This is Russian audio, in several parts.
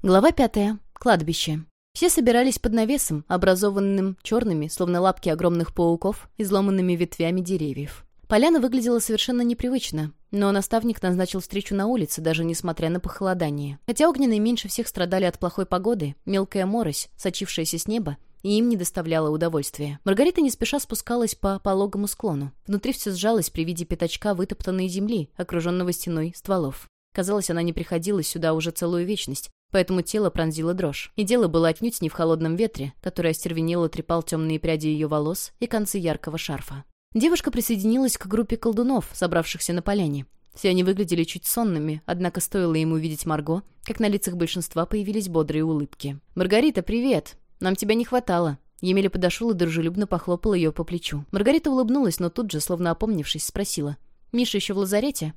Глава пятая. Кладбище. Все собирались под навесом, образованным черными, словно лапки огромных пауков, изломанными ветвями деревьев. Поляна выглядела совершенно непривычно, но наставник назначил встречу на улице, даже несмотря на похолодание. Хотя огненные меньше всех страдали от плохой погоды, мелкая морось, сочившаяся с неба, и им не доставляло удовольствия. Маргарита не спеша спускалась по пологому склону. Внутри все сжалось при виде пятачка вытоптанной земли, окруженного стеной стволов. Казалось, она не приходила сюда уже целую вечность, поэтому тело пронзило дрожь. И дело было отнюдь не в холодном ветре, который остервенело трепал темные пряди ее волос и концы яркого шарфа. Девушка присоединилась к группе колдунов, собравшихся на поляне. Все они выглядели чуть сонными, однако стоило ему увидеть Марго, как на лицах большинства появились бодрые улыбки. «Маргарита, привет! Нам тебя не хватало!» Емеля подошел и дружелюбно похлопал ее по плечу. Маргарита улыбнулась, но тут же, словно опомнившись, спросила. «Миша еще в лазарете?»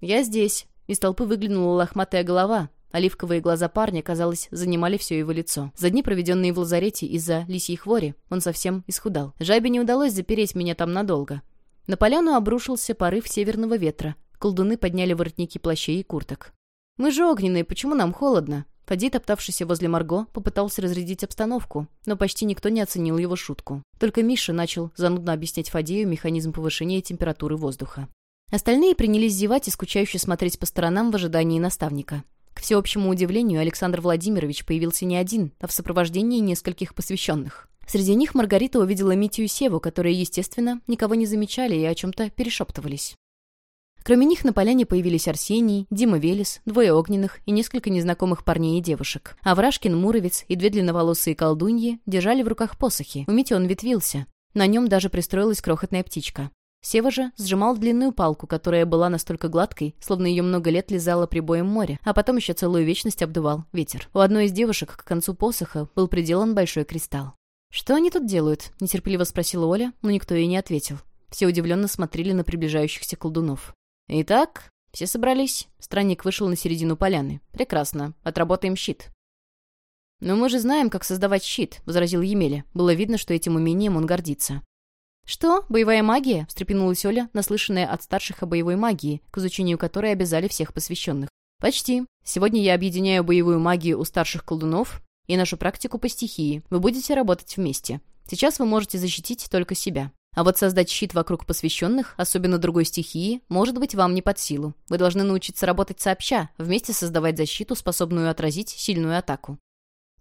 «Я здесь». Из толпы выглянула лохматая голова, Оливковые глаза парня, казалось, занимали все его лицо. За дни, проведенные в лазарете из-за лисьей хвори, он совсем исхудал. Жабе не удалось запереть меня там надолго. На поляну обрушился порыв северного ветра. Колдуны подняли воротники плащей и курток. «Мы же огненные, почему нам холодно?» Фади, топтавшийся возле Марго, попытался разрядить обстановку, но почти никто не оценил его шутку. Только Миша начал занудно объяснять Фадею механизм повышения температуры воздуха. Остальные принялись зевать и скучающе смотреть по сторонам в ожидании наставника. К всеобщему удивлению, Александр Владимирович появился не один, а в сопровождении нескольких посвященных. Среди них Маргарита увидела Митю и Севу, которые, естественно, никого не замечали и о чем-то перешептывались. Кроме них на поляне появились Арсений, Дима Велес, двое огненных и несколько незнакомых парней и девушек. Аврашкин, Муровец и две длинноволосые колдуньи держали в руках посохи. У Мити он ветвился. На нем даже пристроилась крохотная птичка. Сева же сжимал длинную палку, которая была настолько гладкой, словно ее много лет лизало прибоем моря, а потом еще целую вечность обдувал ветер. У одной из девушек к концу посоха был приделан большой кристалл. «Что они тут делают?» — нетерпеливо спросила Оля, но никто ей не ответил. Все удивленно смотрели на приближающихся колдунов. «Итак, все собрались?» Странник вышел на середину поляны. «Прекрасно. Отработаем щит». «Но мы же знаем, как создавать щит», — возразил Емеля. Было видно, что этим умением он гордится. «Что? Боевая магия?» — встрепенулась Оля, наслышанная от старших о боевой магии, к изучению которой обязали всех посвященных. «Почти. Сегодня я объединяю боевую магию у старших колдунов и нашу практику по стихии. Вы будете работать вместе. Сейчас вы можете защитить только себя. А вот создать щит вокруг посвященных, особенно другой стихии, может быть вам не под силу. Вы должны научиться работать сообща, вместе создавать защиту, способную отразить сильную атаку.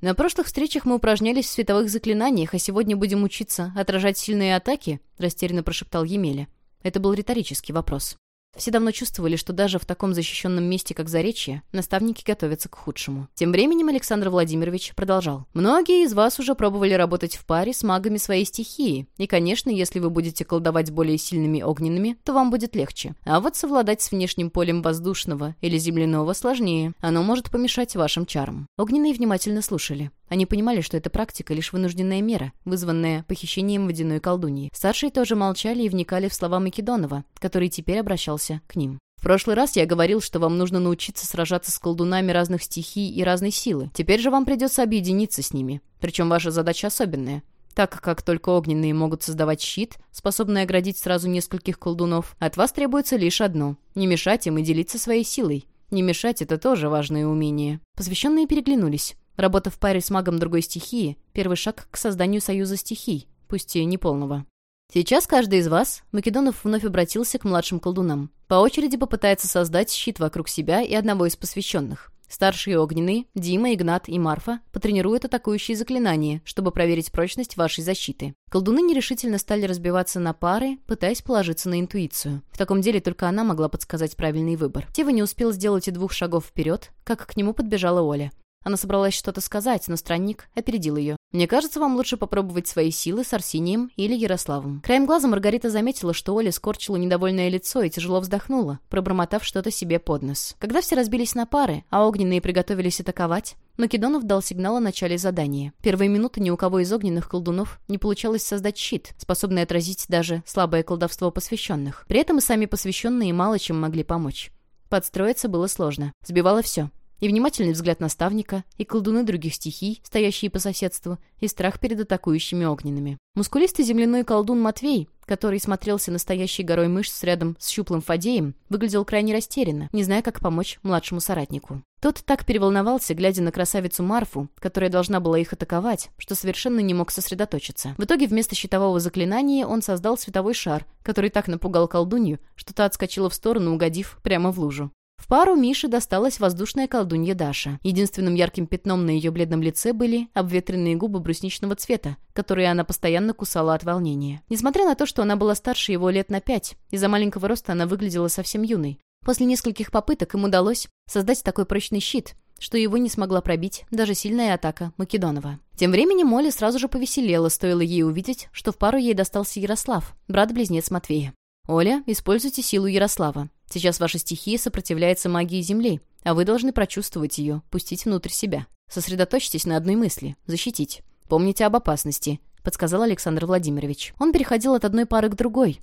На прошлых встречах мы упражнялись в световых заклинаниях, а сегодня будем учиться отражать сильные атаки?» — растерянно прошептал Емеля. Это был риторический вопрос. Все давно чувствовали, что даже в таком защищенном месте, как Заречье, наставники готовятся к худшему. Тем временем Александр Владимирович продолжал. «Многие из вас уже пробовали работать в паре с магами своей стихии, и, конечно, если вы будете колдовать более сильными огненными, то вам будет легче. А вот совладать с внешним полем воздушного или земляного сложнее. Оно может помешать вашим чарам». Огненные внимательно слушали. Они понимали, что эта практика — лишь вынужденная мера, вызванная похищением водяной колдуньи. Старшие тоже молчали и вникали в слова Македонова, который теперь обращался к ним. В прошлый раз я говорил, что вам нужно научиться сражаться с колдунами разных стихий и разной силы. Теперь же вам придется объединиться с ними. Причем ваша задача особенная. Так как только огненные могут создавать щит, способный оградить сразу нескольких колдунов, от вас требуется лишь одно — не мешать им и делиться своей силой. Не мешать — это тоже важное умение. Посвященные переглянулись. Работа в паре с магом другой стихии — первый шаг к созданию союза стихий, пусть и неполного. Сейчас каждый из вас, Македонов вновь обратился к младшим колдунам, по очереди попытается создать щит вокруг себя и одного из посвященных. Старшие огненные, Дима, Игнат и Марфа, потренируют атакующие заклинания, чтобы проверить прочность вашей защиты. Колдуны нерешительно стали разбиваться на пары, пытаясь положиться на интуицию. В таком деле только она могла подсказать правильный выбор. Тева не успел сделать и двух шагов вперед, как к нему подбежала Оля. Она собралась что-то сказать, но странник опередил ее. «Мне кажется, вам лучше попробовать свои силы с Арсением или Ярославом». Краем глаза Маргарита заметила, что Оля скорчила недовольное лицо и тяжело вздохнула, пробормотав что-то себе под нос. Когда все разбились на пары, а огненные приготовились атаковать, Македонов дал сигнал о начале задания. Первые минуты ни у кого из огненных колдунов не получалось создать щит, способный отразить даже слабое колдовство посвященных. При этом и сами посвященные мало чем могли помочь. Подстроиться было сложно. Сбивало все. И внимательный взгляд наставника, и колдуны других стихий, стоящие по соседству, и страх перед атакующими огненными. Мускулистый земляной колдун Матвей, который смотрелся настоящей горой мышц рядом с щуплым Фадеем, выглядел крайне растерянно, не зная, как помочь младшему соратнику. Тот так переволновался, глядя на красавицу Марфу, которая должна была их атаковать, что совершенно не мог сосредоточиться. В итоге вместо щитового заклинания он создал световой шар, который так напугал колдунью, что та отскочила в сторону, угодив прямо в лужу. В пару Мише досталась воздушная колдунья Даша. Единственным ярким пятном на ее бледном лице были обветренные губы брусничного цвета, которые она постоянно кусала от волнения. Несмотря на то, что она была старше его лет на пять, из-за маленького роста она выглядела совсем юной. После нескольких попыток им удалось создать такой прочный щит, что его не смогла пробить даже сильная атака Македонова. Тем временем Молли сразу же повеселела, стоило ей увидеть, что в пару ей достался Ярослав, брат-близнец Матвея. «Оля, используйте силу Ярослава. Сейчас ваша стихия сопротивляется магии Земли, а вы должны прочувствовать ее, пустить внутрь себя. Сосредоточьтесь на одной мысли — защитить. Помните об опасности», — подсказал Александр Владимирович. Он переходил от одной пары к другой.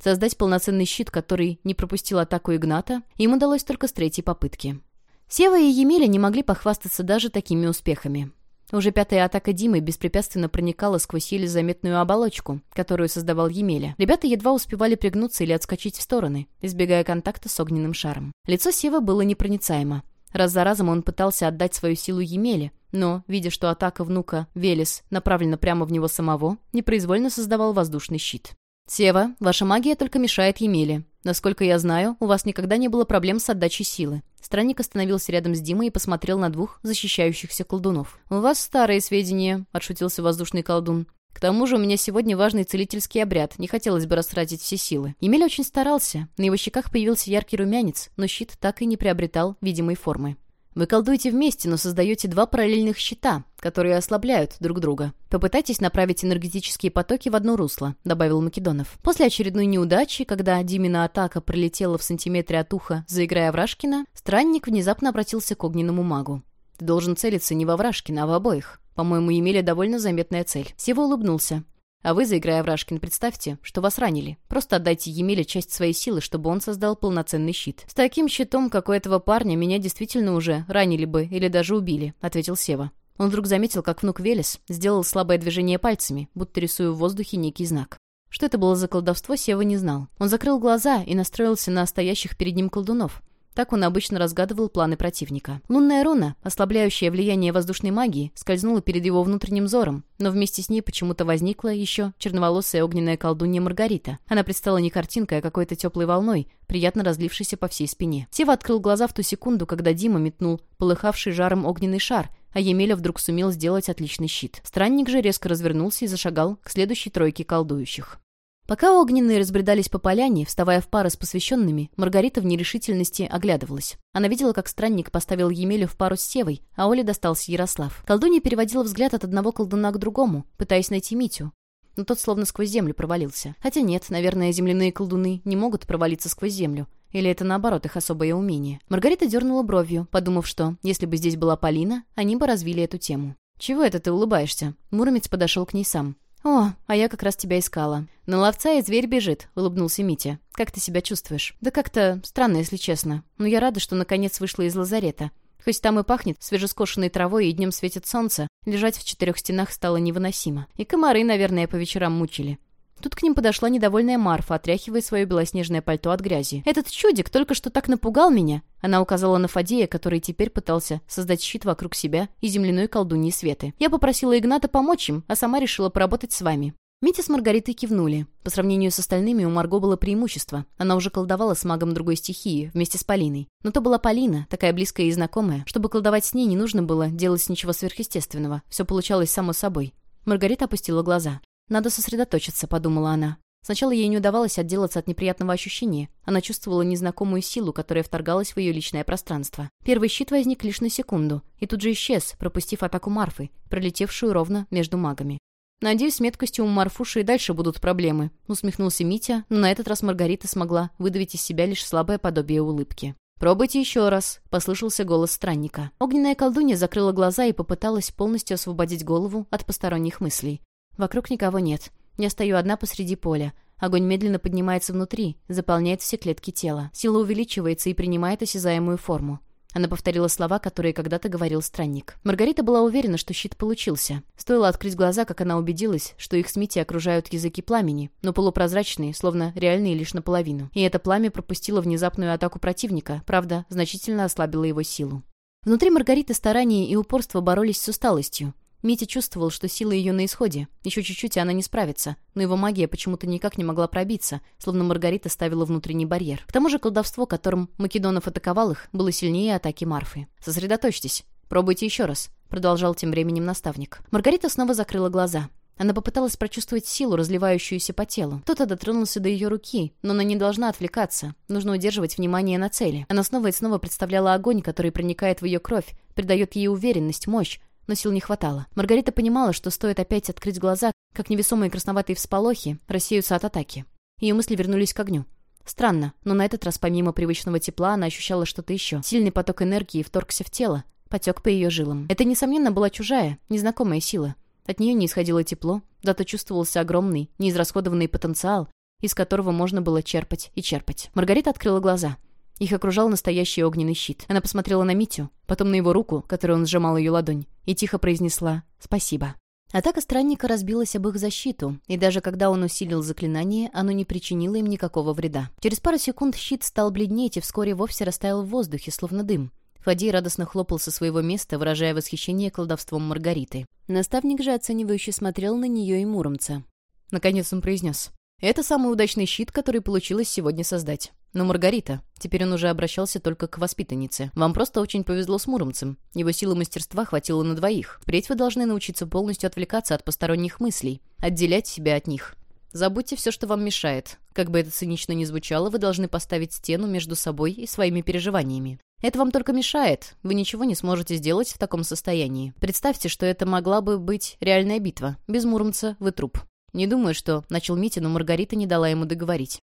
Создать полноценный щит, который не пропустил атаку Игната, им удалось только с третьей попытки. Сева и Емеля не могли похвастаться даже такими успехами. Уже пятая атака Димы беспрепятственно проникала сквозь еле заметную оболочку, которую создавал Емеля. Ребята едва успевали пригнуться или отскочить в стороны, избегая контакта с огненным шаром. Лицо Сева было непроницаемо. Раз за разом он пытался отдать свою силу Емеле, но, видя, что атака внука Велес направлена прямо в него самого, непроизвольно создавал воздушный щит. «Сева, ваша магия только мешает Емеле. Насколько я знаю, у вас никогда не было проблем с отдачей силы. Странник остановился рядом с Димой и посмотрел на двух защищающихся колдунов. «У вас старые сведения», — отшутился воздушный колдун. «К тому же у меня сегодня важный целительский обряд, не хотелось бы растратить все силы». Емель очень старался, на его щеках появился яркий румянец, но щит так и не приобретал видимой формы. Вы колдуете вместе, но создаете два параллельных щита, которые ослабляют друг друга. Попытайтесь направить энергетические потоки в одно русло», — добавил Македонов. После очередной неудачи, когда Димина атака пролетела в сантиметре от уха, заиграя Врашкина, странник внезапно обратился к огненному магу. «Ты должен целиться не во Врашкина, а в обоих. По-моему, имели довольно заметная цель». Сева улыбнулся. А вы, заиграя Врашкин, представьте, что вас ранили. Просто отдайте Емеле часть своей силы, чтобы он создал полноценный щит. С таким щитом, как у этого парня, меня действительно уже ранили бы или даже убили», — ответил Сева. Он вдруг заметил, как внук Велес сделал слабое движение пальцами, будто рисуя в воздухе некий знак. Что это было за колдовство, Сева не знал. Он закрыл глаза и настроился на стоящих перед ним колдунов. Так он обычно разгадывал планы противника. Лунная руна, ослабляющая влияние воздушной магии, скользнула перед его внутренним взором, но вместе с ней почему-то возникла еще черноволосая огненная колдунья Маргарита. Она предстала не картинкой, а какой-то теплой волной, приятно разлившейся по всей спине. Сева открыл глаза в ту секунду, когда Дима метнул полыхавший жаром огненный шар, а Емеля вдруг сумел сделать отличный щит. Странник же резко развернулся и зашагал к следующей тройке колдующих. Пока огненные разбредались по поляне, вставая в пары с посвященными, Маргарита в нерешительности оглядывалась. Она видела, как странник поставил Емелю в пару с Севой, а Оле достался Ярослав. Колдунья переводила взгляд от одного колдуна к другому, пытаясь найти Митю. Но тот словно сквозь землю провалился. Хотя нет, наверное, земляные колдуны не могут провалиться сквозь землю. Или это, наоборот, их особое умение. Маргарита дернула бровью, подумав, что, если бы здесь была Полина, они бы развили эту тему. «Чего это ты улыбаешься?» Муромец подошел к ней сам. «О, а я как раз тебя искала. На ловца и зверь бежит», — улыбнулся Митя. «Как ты себя чувствуешь?» «Да как-то странно, если честно. Но я рада, что наконец вышла из лазарета. Хоть там и пахнет свежескошенной травой и днем светит солнце, лежать в четырех стенах стало невыносимо. И комары, наверное, по вечерам мучили. Тут к ним подошла недовольная Марфа, отряхивая свое белоснежное пальто от грязи. «Этот чудик только что так напугал меня!» Она указала на Фадея, который теперь пытался создать щит вокруг себя и земляной колдуньи Светы. «Я попросила Игната помочь им, а сама решила поработать с вами». Митя с Маргаритой кивнули. По сравнению с остальными у Марго было преимущество. Она уже колдовала с магом другой стихии, вместе с Полиной. Но то была Полина, такая близкая и знакомая. Чтобы колдовать с ней, не нужно было делать ничего сверхъестественного. Все получалось само собой. Маргарита опустила глаза. «Надо сосредоточиться», — подумала она. Сначала ей не удавалось отделаться от неприятного ощущения. Она чувствовала незнакомую силу, которая вторгалась в ее личное пространство. Первый щит возник лишь на секунду, и тут же исчез, пропустив атаку Марфы, пролетевшую ровно между магами. «Надеюсь, с меткостью у Марфуши и дальше будут проблемы», — усмехнулся Митя, но на этот раз Маргарита смогла выдавить из себя лишь слабое подобие улыбки. «Пробуйте еще раз», — послышался голос странника. Огненная колдунья закрыла глаза и попыталась полностью освободить голову от посторонних мыслей. Вокруг никого нет. Я стою одна посреди поля. Огонь медленно поднимается внутри, заполняет все клетки тела. Сила увеличивается и принимает осязаемую форму. Она повторила слова, которые когда-то говорил странник. Маргарита была уверена, что щит получился. Стоило открыть глаза, как она убедилась, что их с окружают языки пламени, но полупрозрачные, словно реальные лишь наполовину. И это пламя пропустило внезапную атаку противника, правда, значительно ослабило его силу. Внутри Маргариты старания и упорство боролись с усталостью. Митя чувствовал, что сила ее на исходе. Еще чуть-чуть, и она не справится. Но его магия почему-то никак не могла пробиться, словно Маргарита ставила внутренний барьер. К тому же колдовство, которым Македонов атаковал их, было сильнее атаки Марфы. «Сосредоточьтесь. Пробуйте еще раз», — продолжал тем временем наставник. Маргарита снова закрыла глаза. Она попыталась прочувствовать силу, разливающуюся по телу. Кто-то дотронулся до ее руки, но она не должна отвлекаться. Нужно удерживать внимание на цели. Она снова и снова представляла огонь, который проникает в ее кровь, придает ей уверенность, мощь, но сил не хватало. Маргарита понимала, что стоит опять открыть глаза, как невесомые красноватые всполохи рассеются от атаки. Ее мысли вернулись к огню. Странно, но на этот раз помимо привычного тепла она ощущала что-то еще. Сильный поток энергии вторгся в тело, потек по ее жилам. Это, несомненно, была чужая, незнакомая сила. От нее не исходило тепло, зато чувствовался огромный, неизрасходованный потенциал, из которого можно было черпать и черпать. Маргарита открыла глаза — их окружал настоящий огненный щит. Она посмотрела на Митю, потом на его руку, которой он сжимал ее ладонь, и тихо произнесла «Спасибо». Атака странника разбилась об их защиту, и даже когда он усилил заклинание, оно не причинило им никакого вреда. Через пару секунд щит стал бледнеть и вскоре вовсе растаял в воздухе, словно дым. Фадей радостно хлопал со своего места, выражая восхищение колдовством Маргариты. Наставник же оценивающе смотрел на нее и Муромца. Наконец он произнес. «Это самый удачный щит, который получилось сегодня создать. Но Маргарита, теперь он уже обращался только к воспитаннице. Вам просто очень повезло с Муромцем. Его силы мастерства хватило на двоих. Впредь вы должны научиться полностью отвлекаться от посторонних мыслей, отделять себя от них. Забудьте все, что вам мешает. Как бы это цинично ни звучало, вы должны поставить стену между собой и своими переживаниями. Это вам только мешает. Вы ничего не сможете сделать в таком состоянии. Представьте, что это могла бы быть реальная битва. Без Муромца вы труп. Не думаю, что начал Митя, но Маргарита не дала ему договорить.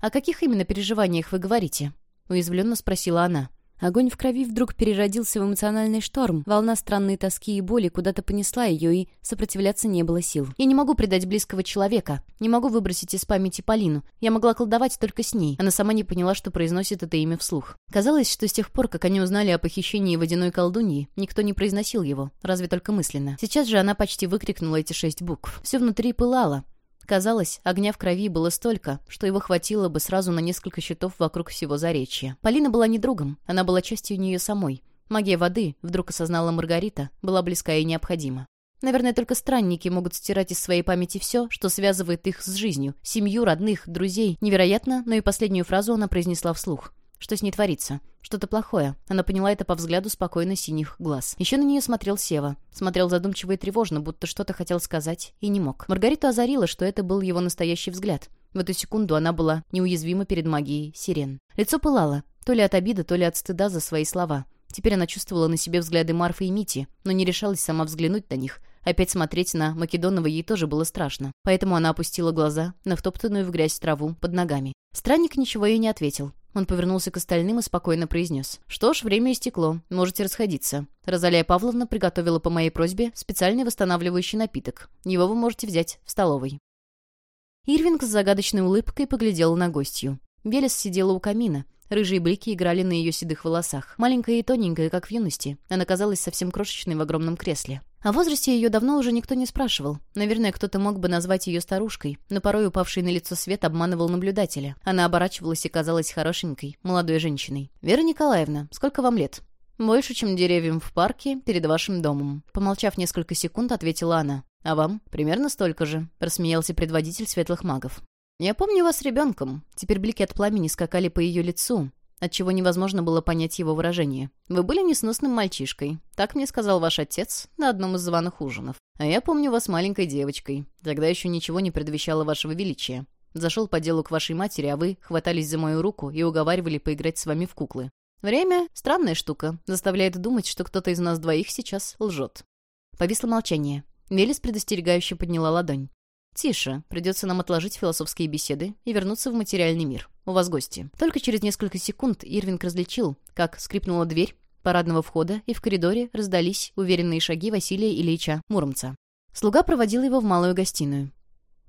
«О каких именно переживаниях вы говорите?» — уязвленно спросила она. Огонь в крови вдруг переродился в эмоциональный шторм. Волна странной тоски и боли куда-то понесла ее, и сопротивляться не было сил. Я не могу предать близкого человека. Не могу выбросить из памяти Полину. Я могла колдовать только с ней. Она сама не поняла, что произносит это имя вслух. Казалось, что с тех пор, как они узнали о похищении водяной колдуньи, никто не произносил его, разве только мысленно. Сейчас же она почти выкрикнула эти шесть букв. Все внутри пылало, Казалось, огня в крови было столько, что его хватило бы сразу на несколько щитов вокруг всего заречья. Полина была не другом, она была частью нее самой. Магия воды, вдруг осознала Маргарита, была близка и необходима. Наверное, только странники могут стирать из своей памяти все, что связывает их с жизнью, семью, родных, друзей. Невероятно, но и последнюю фразу она произнесла вслух. Что с ней творится? Что-то плохое. Она поняла это по взгляду спокойно синих глаз. Еще на нее смотрел Сева. Смотрел задумчиво и тревожно, будто что-то хотел сказать и не мог. Маргариту озарила, что это был его настоящий взгляд. В эту секунду она была неуязвима перед магией сирен. Лицо пылало, то ли от обиды, то ли от стыда за свои слова. Теперь она чувствовала на себе взгляды Марфы и Мити, но не решалась сама взглянуть на них. Опять смотреть на Македонова ей тоже было страшно. Поэтому она опустила глаза на втоптанную в грязь траву под ногами. Странник ничего ей не ответил. Он повернулся к остальным и спокойно произнес. «Что ж, время истекло. Можете расходиться. Розалия Павловна приготовила по моей просьбе специальный восстанавливающий напиток. Его вы можете взять в столовой». Ирвинг с загадочной улыбкой поглядел на гостью. Велес сидела у камина. Рыжие блики играли на ее седых волосах. Маленькая и тоненькая, как в юности. Она казалась совсем крошечной в огромном кресле. О возрасте ее давно уже никто не спрашивал. Наверное, кто-то мог бы назвать ее старушкой, но порой упавший на лицо свет обманывал наблюдателя. Она оборачивалась и казалась хорошенькой, молодой женщиной. «Вера Николаевна, сколько вам лет?» «Больше, чем деревьям в парке перед вашим домом». Помолчав несколько секунд, ответила она. «А вам?» «Примерно столько же», — рассмеялся предводитель светлых магов. «Я помню вас ребенком». Теперь блики от пламени скакали по ее лицу, отчего невозможно было понять его выражение. «Вы были несносным мальчишкой. Так мне сказал ваш отец на одном из званых ужинов. А я помню вас маленькой девочкой. Тогда еще ничего не предвещало вашего величия. Зашел по делу к вашей матери, а вы хватались за мою руку и уговаривали поиграть с вами в куклы. Время — странная штука, заставляет думать, что кто-то из нас двоих сейчас лжет». Повисло молчание. Велес предостерегающе подняла ладонь. «Тише. Придется нам отложить философские беседы и вернуться в материальный мир. У вас гости». Только через несколько секунд Ирвинг различил, как скрипнула дверь парадного входа, и в коридоре раздались уверенные шаги Василия Ильича Муромца. Слуга проводил его в малую гостиную.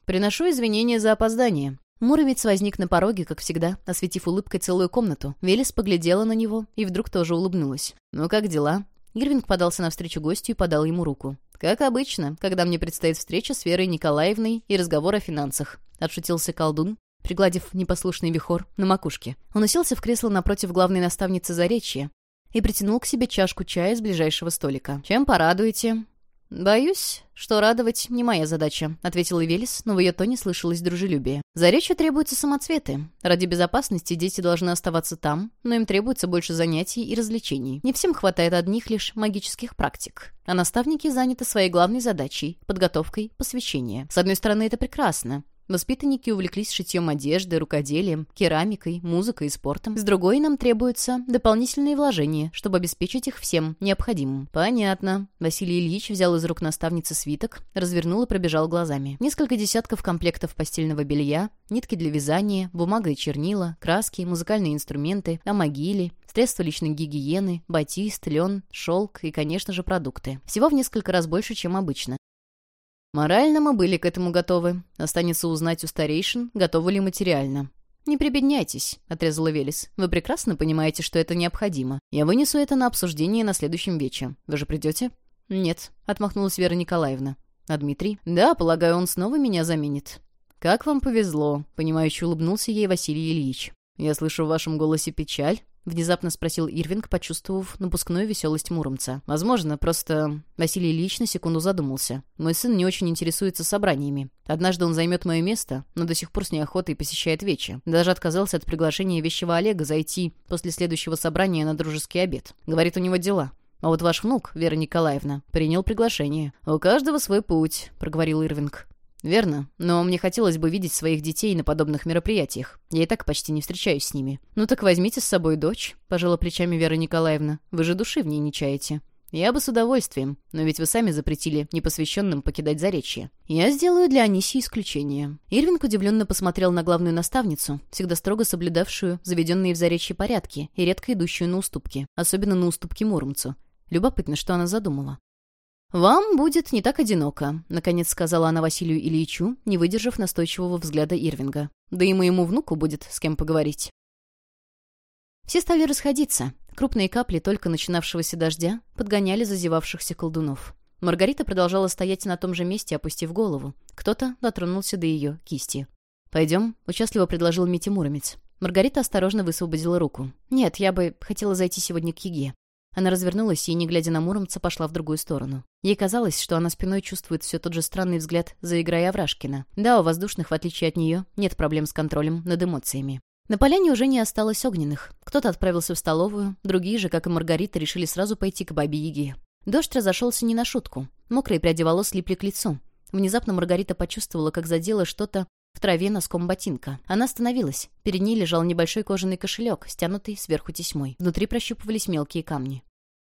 «Приношу извинения за опоздание». Муромец возник на пороге, как всегда, осветив улыбкой целую комнату. Велес поглядела на него и вдруг тоже улыбнулась. «Ну как дела?» Ирвинг подался навстречу гостю и подал ему руку. «Как обычно, когда мне предстоит встреча с Верой Николаевной и разговор о финансах», — отшутился колдун, пригладив непослушный вихор на макушке. Он уселся в кресло напротив главной наставницы Заречья и притянул к себе чашку чая с ближайшего столика. «Чем порадуете?» «Боюсь, что радовать не моя задача», — ответила Велес, но в ее тоне слышалось дружелюбие. «За речью требуются самоцветы. Ради безопасности дети должны оставаться там, но им требуется больше занятий и развлечений. Не всем хватает одних лишь магических практик. А наставники заняты своей главной задачей — подготовкой посвящения. С одной стороны, это прекрасно. Воспитанники увлеклись шитьем одежды, рукоделием, керамикой, музыкой и спортом. С другой нам требуются дополнительные вложения, чтобы обеспечить их всем необходимым. Понятно. Василий Ильич взял из рук наставницы свиток, развернул и пробежал глазами. Несколько десятков комплектов постельного белья, нитки для вязания, бумага и чернила, краски, музыкальные инструменты, амагили, средства личной гигиены, батист, лен, шелк и, конечно же, продукты. Всего в несколько раз больше, чем обычно. Морально мы были к этому готовы. Останется узнать у старейшин, готовы ли материально. «Не прибедняйтесь», — отрезала Велес. «Вы прекрасно понимаете, что это необходимо. Я вынесу это на обсуждение на следующем вече. Вы же придете?» «Нет», — отмахнулась Вера Николаевна. «А Дмитрий?» «Да, полагаю, он снова меня заменит». «Как вам повезло», — понимающе улыбнулся ей Василий Ильич. «Я слышу в вашем голосе печаль. — внезапно спросил Ирвинг, почувствовав напускную веселость Муромца. «Возможно, просто...» Василий Ильич на секунду задумался. «Мой сын не очень интересуется собраниями. Однажды он займет мое место, но до сих пор с неохотой посещает вечи. Даже отказался от приглашения вещего Олега зайти после следующего собрания на дружеский обед. Говорит, у него дела. А вот ваш внук, Вера Николаевна, принял приглашение. «У каждого свой путь», — проговорил Ирвинг. «Верно. Но мне хотелось бы видеть своих детей на подобных мероприятиях. Я и так почти не встречаюсь с ними». «Ну так возьмите с собой дочь», — пожала плечами Вера Николаевна. «Вы же души в ней не чаете». «Я бы с удовольствием, но ведь вы сами запретили непосвященным покидать Заречье. Я сделаю для Анисии исключение». Ирвинг удивленно посмотрел на главную наставницу, всегда строго соблюдавшую заведенные в Заречье порядки и редко идущую на уступки, особенно на уступки Муромцу. Любопытно, что она задумала. «Вам будет не так одиноко», — наконец сказала она Василию Ильичу, не выдержав настойчивого взгляда Ирвинга. «Да и моему внуку будет с кем поговорить». Все стали расходиться. Крупные капли только начинавшегося дождя подгоняли зазевавшихся колдунов. Маргарита продолжала стоять на том же месте, опустив голову. Кто-то дотронулся до ее кисти. «Пойдем», — участливо предложил Митя Муромец. Маргарита осторожно высвободила руку. «Нет, я бы хотела зайти сегодня к Еге. Она развернулась и, не глядя на Муромца, пошла в другую сторону. Ей казалось, что она спиной чувствует все тот же странный взгляд за игрой Аврашкина. Да, у воздушных, в отличие от нее, нет проблем с контролем над эмоциями. На поляне уже не осталось огненных. Кто-то отправился в столовую, другие же, как и Маргарита, решили сразу пойти к бабе Яге. Дождь разошелся не на шутку. Мокрые пряди волос липли к лицу. Внезапно Маргарита почувствовала, как задело что-то в траве носком ботинка. Она остановилась. Перед ней лежал небольшой кожаный кошелек, стянутый сверху тесьмой. Внутри прощупывались мелкие камни.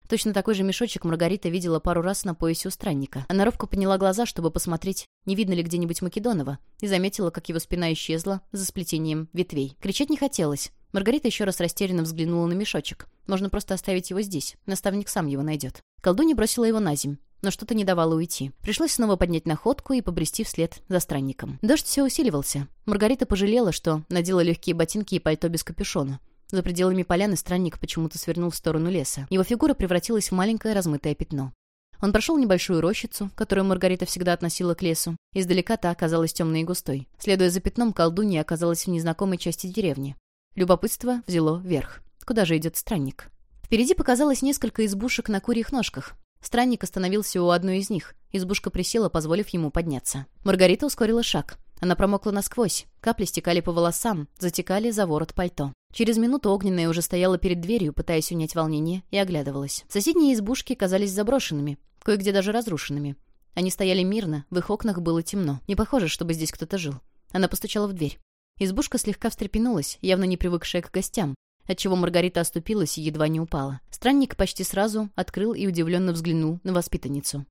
Точно такой же мешочек Маргарита видела пару раз на поясе у странника. Она ровко подняла глаза, чтобы посмотреть, не видно ли где-нибудь Македонова, и заметила, как его спина исчезла за сплетением ветвей. Кричать не хотелось. Маргарита еще раз растерянно взглянула на мешочек. Можно просто оставить его здесь. Наставник сам его найдет. Колдунья бросила его на земь но что-то не давало уйти. Пришлось снова поднять находку и побрести вслед за странником. Дождь все усиливался. Маргарита пожалела, что надела легкие ботинки и пальто без капюшона. За пределами поляны странник почему-то свернул в сторону леса. Его фигура превратилась в маленькое размытое пятно. Он прошел небольшую рощицу, которую Маргарита всегда относила к лесу. Издалека та оказалась темной и густой. Следуя за пятном, колдунья оказалась в незнакомой части деревни. Любопытство взяло верх. Куда же идет странник? Впереди показалось несколько избушек на курьих ножках. Странник остановился у одной из них. Избушка присела, позволив ему подняться. Маргарита ускорила шаг. Она промокла насквозь. Капли стекали по волосам, затекали за ворот пальто. Через минуту огненная уже стояла перед дверью, пытаясь унять волнение, и оглядывалась. Соседние избушки казались заброшенными, кое-где даже разрушенными. Они стояли мирно, в их окнах было темно. Не похоже, чтобы здесь кто-то жил. Она постучала в дверь. Избушка слегка встрепенулась, явно не привыкшая к гостям, отчего Маргарита оступилась и едва не упала. Странник почти сразу открыл и удивленно взглянул на воспитанницу.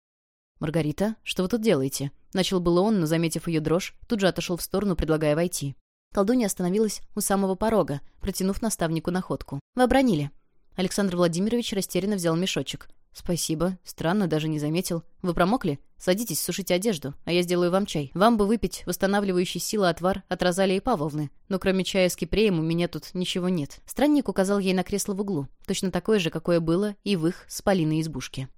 «Маргарита, что вы тут делаете?» Начал было он, но, заметив ее дрожь, тут же отошел в сторону, предлагая войти. Колдунья остановилась у самого порога, протянув наставнику находку. «Вы обронили». Александр Владимирович растерянно взял мешочек. «Спасибо. Странно, даже не заметил. Вы промокли? Садитесь, сушите одежду, а я сделаю вам чай. Вам бы выпить восстанавливающий силы отвар от Розалии Павловны, но кроме чая с кипреем у меня тут ничего нет». Странник указал ей на кресло в углу, точно такое же, какое было и в их с Полиной избушке.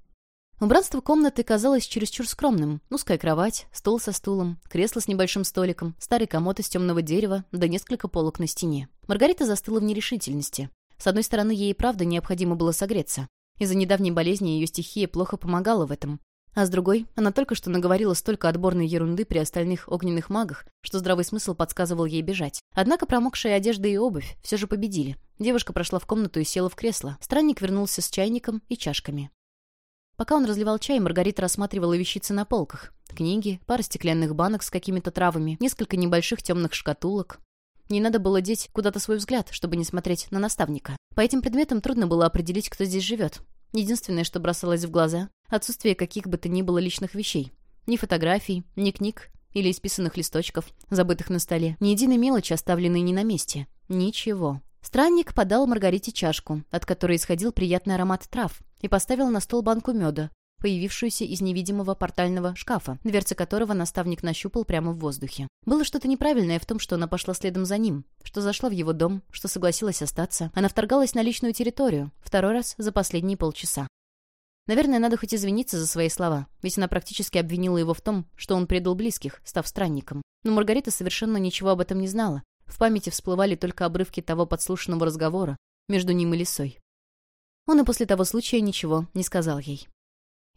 Убранство комнаты казалось чересчур скромным. Узкая кровать, стол со стулом, кресло с небольшим столиком, старый комод из темного дерева, да несколько полок на стене. Маргарита застыла в нерешительности. С одной стороны, ей правда необходимо было согреться. Из-за недавней болезни ее стихия плохо помогала в этом. А с другой, она только что наговорила столько отборной ерунды при остальных огненных магах, что здравый смысл подсказывал ей бежать. Однако промокшая одежда и обувь все же победили. Девушка прошла в комнату и села в кресло. Странник вернулся с чайником и чашками. Пока он разливал чай, Маргарита рассматривала вещицы на полках. Книги, пара стеклянных банок с какими-то травами, несколько небольших темных шкатулок. Не надо было деть куда-то свой взгляд, чтобы не смотреть на наставника. По этим предметам трудно было определить, кто здесь живет. Единственное, что бросалось в глаза — отсутствие каких бы то ни было личных вещей. Ни фотографий, ни книг или исписанных листочков, забытых на столе. Ни единой мелочи, оставленной не на месте. Ничего. Странник подал Маргарите чашку, от которой исходил приятный аромат трав, и поставил на стол банку меда, появившуюся из невидимого портального шкафа, дверца которого наставник нащупал прямо в воздухе. Было что-то неправильное в том, что она пошла следом за ним, что зашла в его дом, что согласилась остаться. Она вторгалась на личную территорию, второй раз за последние полчаса. Наверное, надо хоть извиниться за свои слова, ведь она практически обвинила его в том, что он предал близких, став странником. Но Маргарита совершенно ничего об этом не знала. В памяти всплывали только обрывки того подслушанного разговора между ним и Лисой. Он и после того случая ничего не сказал ей.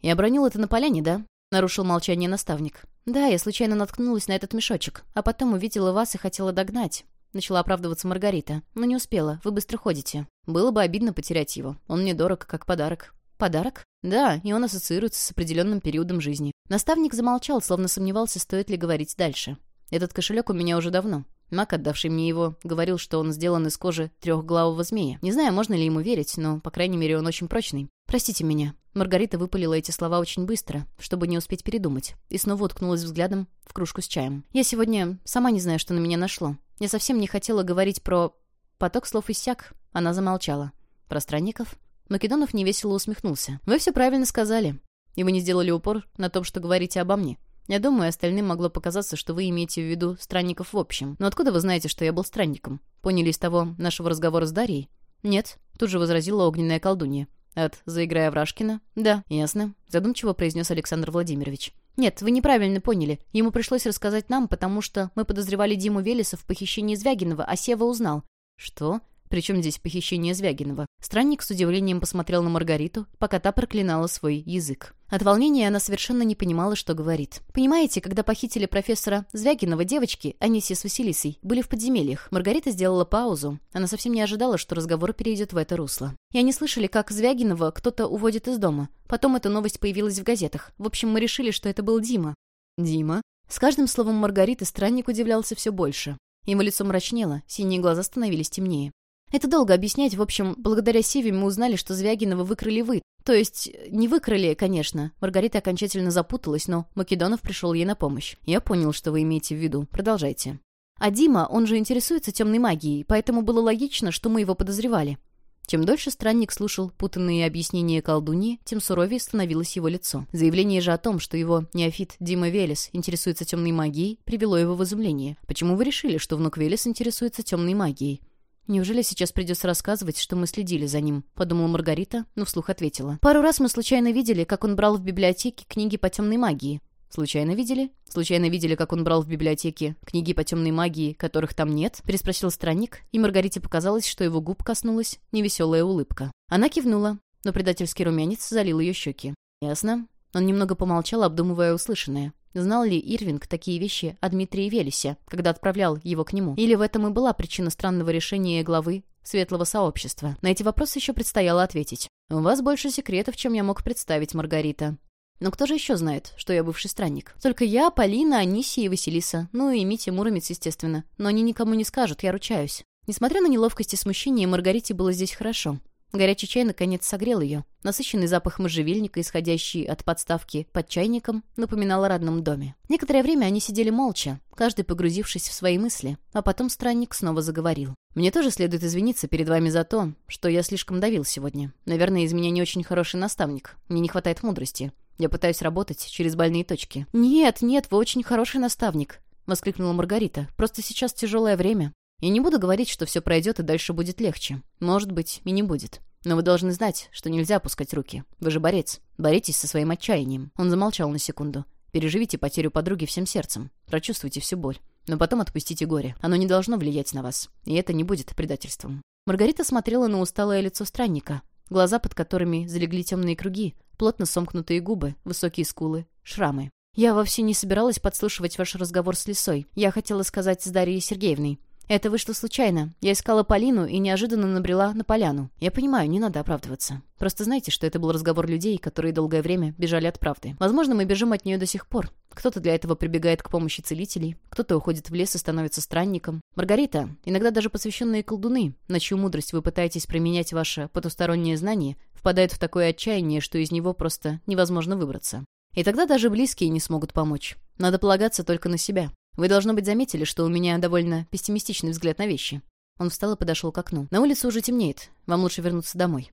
«И обронил это на поляне, да?» — нарушил молчание наставник. «Да, я случайно наткнулась на этот мешочек, а потом увидела вас и хотела догнать». Начала оправдываться Маргарита. «Но не успела, вы быстро ходите. Было бы обидно потерять его. Он мне дорог, как подарок». «Подарок?» «Да, и он ассоциируется с определенным периодом жизни». Наставник замолчал, словно сомневался, стоит ли говорить дальше. «Этот кошелек у меня уже давно. Маг, отдавший мне его, говорил, что он сделан из кожи трехглавого змея. Не знаю, можно ли ему верить, но, по крайней мере, он очень прочный. Простите меня. Маргарита выпалила эти слова очень быстро, чтобы не успеть передумать, и снова уткнулась взглядом в кружку с чаем. Я сегодня сама не знаю, что на меня нашло. Я совсем не хотела говорить про... Поток слов иссяк. Она замолчала. Про странников? Македонов невесело усмехнулся. «Вы все правильно сказали. И вы не сделали упор на том, что говорите обо мне. Я думаю, остальным могло показаться, что вы имеете в виду странников в общем. Но откуда вы знаете, что я был странником? Поняли из того нашего разговора с Дарьей? Нет, тут же возразила огненная колдунья. От «Заиграя Врашкина»? Да, ясно. Задумчиво произнес Александр Владимирович. «Нет, вы неправильно поняли. Ему пришлось рассказать нам, потому что мы подозревали Диму Велеса в похищении Звягинова, а Сева узнал». «Что?» Причем здесь похищение Звягинова? Странник с удивлением посмотрел на Маргариту, пока та проклинала свой язык. От волнения она совершенно не понимала, что говорит. «Понимаете, когда похитили профессора Звягинова, девочки, Анисия с Василисой, были в подземельях. Маргарита сделала паузу. Она совсем не ожидала, что разговор перейдет в это русло. И они слышали, как Звягинова кто-то уводит из дома. Потом эта новость появилась в газетах. В общем, мы решили, что это был Дима». «Дима?» С каждым словом Маргариты странник удивлялся все больше. Его лицо мрачнело, синие глаза становились темнее. Это долго объяснять. В общем, благодаря Севе мы узнали, что Звягинова выкрали вы. То есть, не выкрали, конечно. Маргарита окончательно запуталась, но Македонов пришел ей на помощь. Я понял, что вы имеете в виду. Продолжайте. А Дима, он же интересуется темной магией, поэтому было логично, что мы его подозревали. Чем дольше странник слушал путанные объяснения колдуньи, тем суровее становилось его лицо. Заявление же о том, что его неофит Дима Велес интересуется темной магией, привело его в изумление. Почему вы решили, что внук Велес интересуется темной магией? «Неужели сейчас придется рассказывать, что мы следили за ним?» — подумала Маргарита, но вслух ответила. «Пару раз мы случайно видели, как он брал в библиотеке книги по темной магии». «Случайно видели? Случайно видели, как он брал в библиотеке книги по темной магии, которых там нет?» — переспросил странник, и Маргарите показалось, что его губ коснулась невеселая улыбка. Она кивнула, но предательский румянец залил ее щеки. «Ясно». Он немного помолчал, обдумывая услышанное. Знал ли Ирвинг такие вещи о Дмитрии Велесе, когда отправлял его к нему? Или в этом и была причина странного решения главы светлого сообщества? На эти вопросы еще предстояло ответить. «У вас больше секретов, чем я мог представить, Маргарита». Но кто же еще знает, что я бывший странник? Только я, Полина, Анисия и Василиса. Ну и Митя Муромец, естественно. Но они никому не скажут, я ручаюсь. Несмотря на неловкость и смущение, Маргарите было здесь хорошо. Горячий чай наконец согрел ее. Насыщенный запах можжевельника, исходящий от подставки под чайником, напоминал о родном доме. Некоторое время они сидели молча, каждый погрузившись в свои мысли, а потом странник снова заговорил. «Мне тоже следует извиниться перед вами за то, что я слишком давил сегодня. Наверное, из меня не очень хороший наставник. Мне не хватает мудрости. Я пытаюсь работать через больные точки». «Нет, нет, вы очень хороший наставник», — воскликнула Маргарита. «Просто сейчас тяжелое время. Я не буду говорить, что все пройдет и дальше будет легче. Может быть, и не будет. Но вы должны знать, что нельзя опускать руки. Вы же борец. Боритесь со своим отчаянием». Он замолчал на секунду. «Переживите потерю подруги всем сердцем. Прочувствуйте всю боль. Но потом отпустите горе. Оно не должно влиять на вас. И это не будет предательством». Маргарита смотрела на усталое лицо странника. Глаза, под которыми залегли темные круги, плотно сомкнутые губы, высокие скулы, шрамы. «Я вовсе не собиралась подслушивать ваш разговор с Лисой. Я хотела сказать с Дарьей Сергеевной. Это вышло случайно. Я искала Полину и неожиданно набрела на поляну. Я понимаю, не надо оправдываться. Просто знайте, что это был разговор людей, которые долгое время бежали от правды. Возможно, мы бежим от нее до сих пор. Кто-то для этого прибегает к помощи целителей, кто-то уходит в лес и становится странником. Маргарита, иногда даже посвященные колдуны, на чью мудрость вы пытаетесь применять ваше потустороннее знание, впадают в такое отчаяние, что из него просто невозможно выбраться. И тогда даже близкие не смогут помочь. Надо полагаться только на себя. Вы, должно быть, заметили, что у меня довольно пессимистичный взгляд на вещи». Он встал и подошел к окну. «На улице уже темнеет. Вам лучше вернуться домой».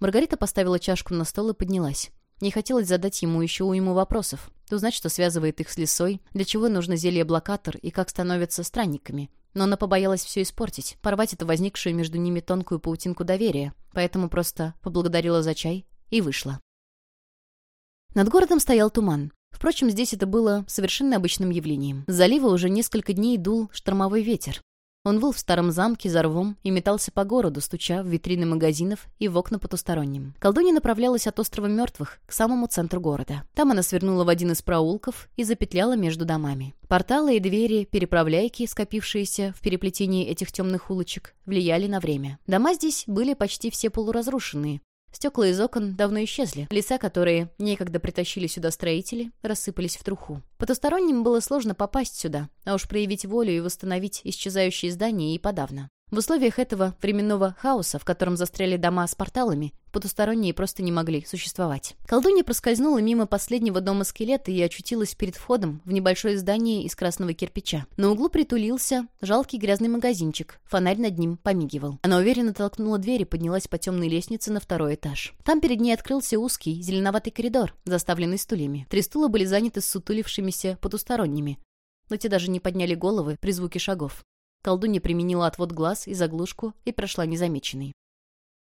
Маргарита поставила чашку на стол и поднялась. Ей хотелось задать ему еще уйму вопросов. Узнать, что связывает их с лесой, для чего нужно зелье-блокатор и как становятся странниками. Но она побоялась все испортить, порвать эту возникшую между ними тонкую паутинку доверия, поэтому просто поблагодарила за чай и вышла. Над городом стоял туман. Впрочем, здесь это было совершенно обычным явлением. С залива уже несколько дней дул штормовой ветер. Он выл в старом замке за рвом и метался по городу, стуча в витрины магазинов и в окна потусторонним. Колдунья направлялась от острова мертвых к самому центру города. Там она свернула в один из проулков и запетляла между домами. Порталы и двери, переправляйки, скопившиеся в переплетении этих темных улочек, влияли на время. Дома здесь были почти все полуразрушенные, Стекла из окон давно исчезли. Леса, которые некогда притащили сюда строители, рассыпались в труху. Потусторонним было сложно попасть сюда, а уж проявить волю и восстановить исчезающие здания и подавно. В условиях этого временного хаоса, в котором застряли дома с порталами, потусторонние просто не могли существовать. Колдунья проскользнула мимо последнего дома скелета и очутилась перед входом в небольшое здание из красного кирпича. На углу притулился жалкий грязный магазинчик, фонарь над ним помигивал. Она уверенно толкнула дверь и поднялась по темной лестнице на второй этаж. Там перед ней открылся узкий, зеленоватый коридор, заставленный стульями. Три стула были заняты сутулившимися потусторонними, но те даже не подняли головы при звуке шагов. Колдунья применила отвод глаз и заглушку и прошла незамеченной.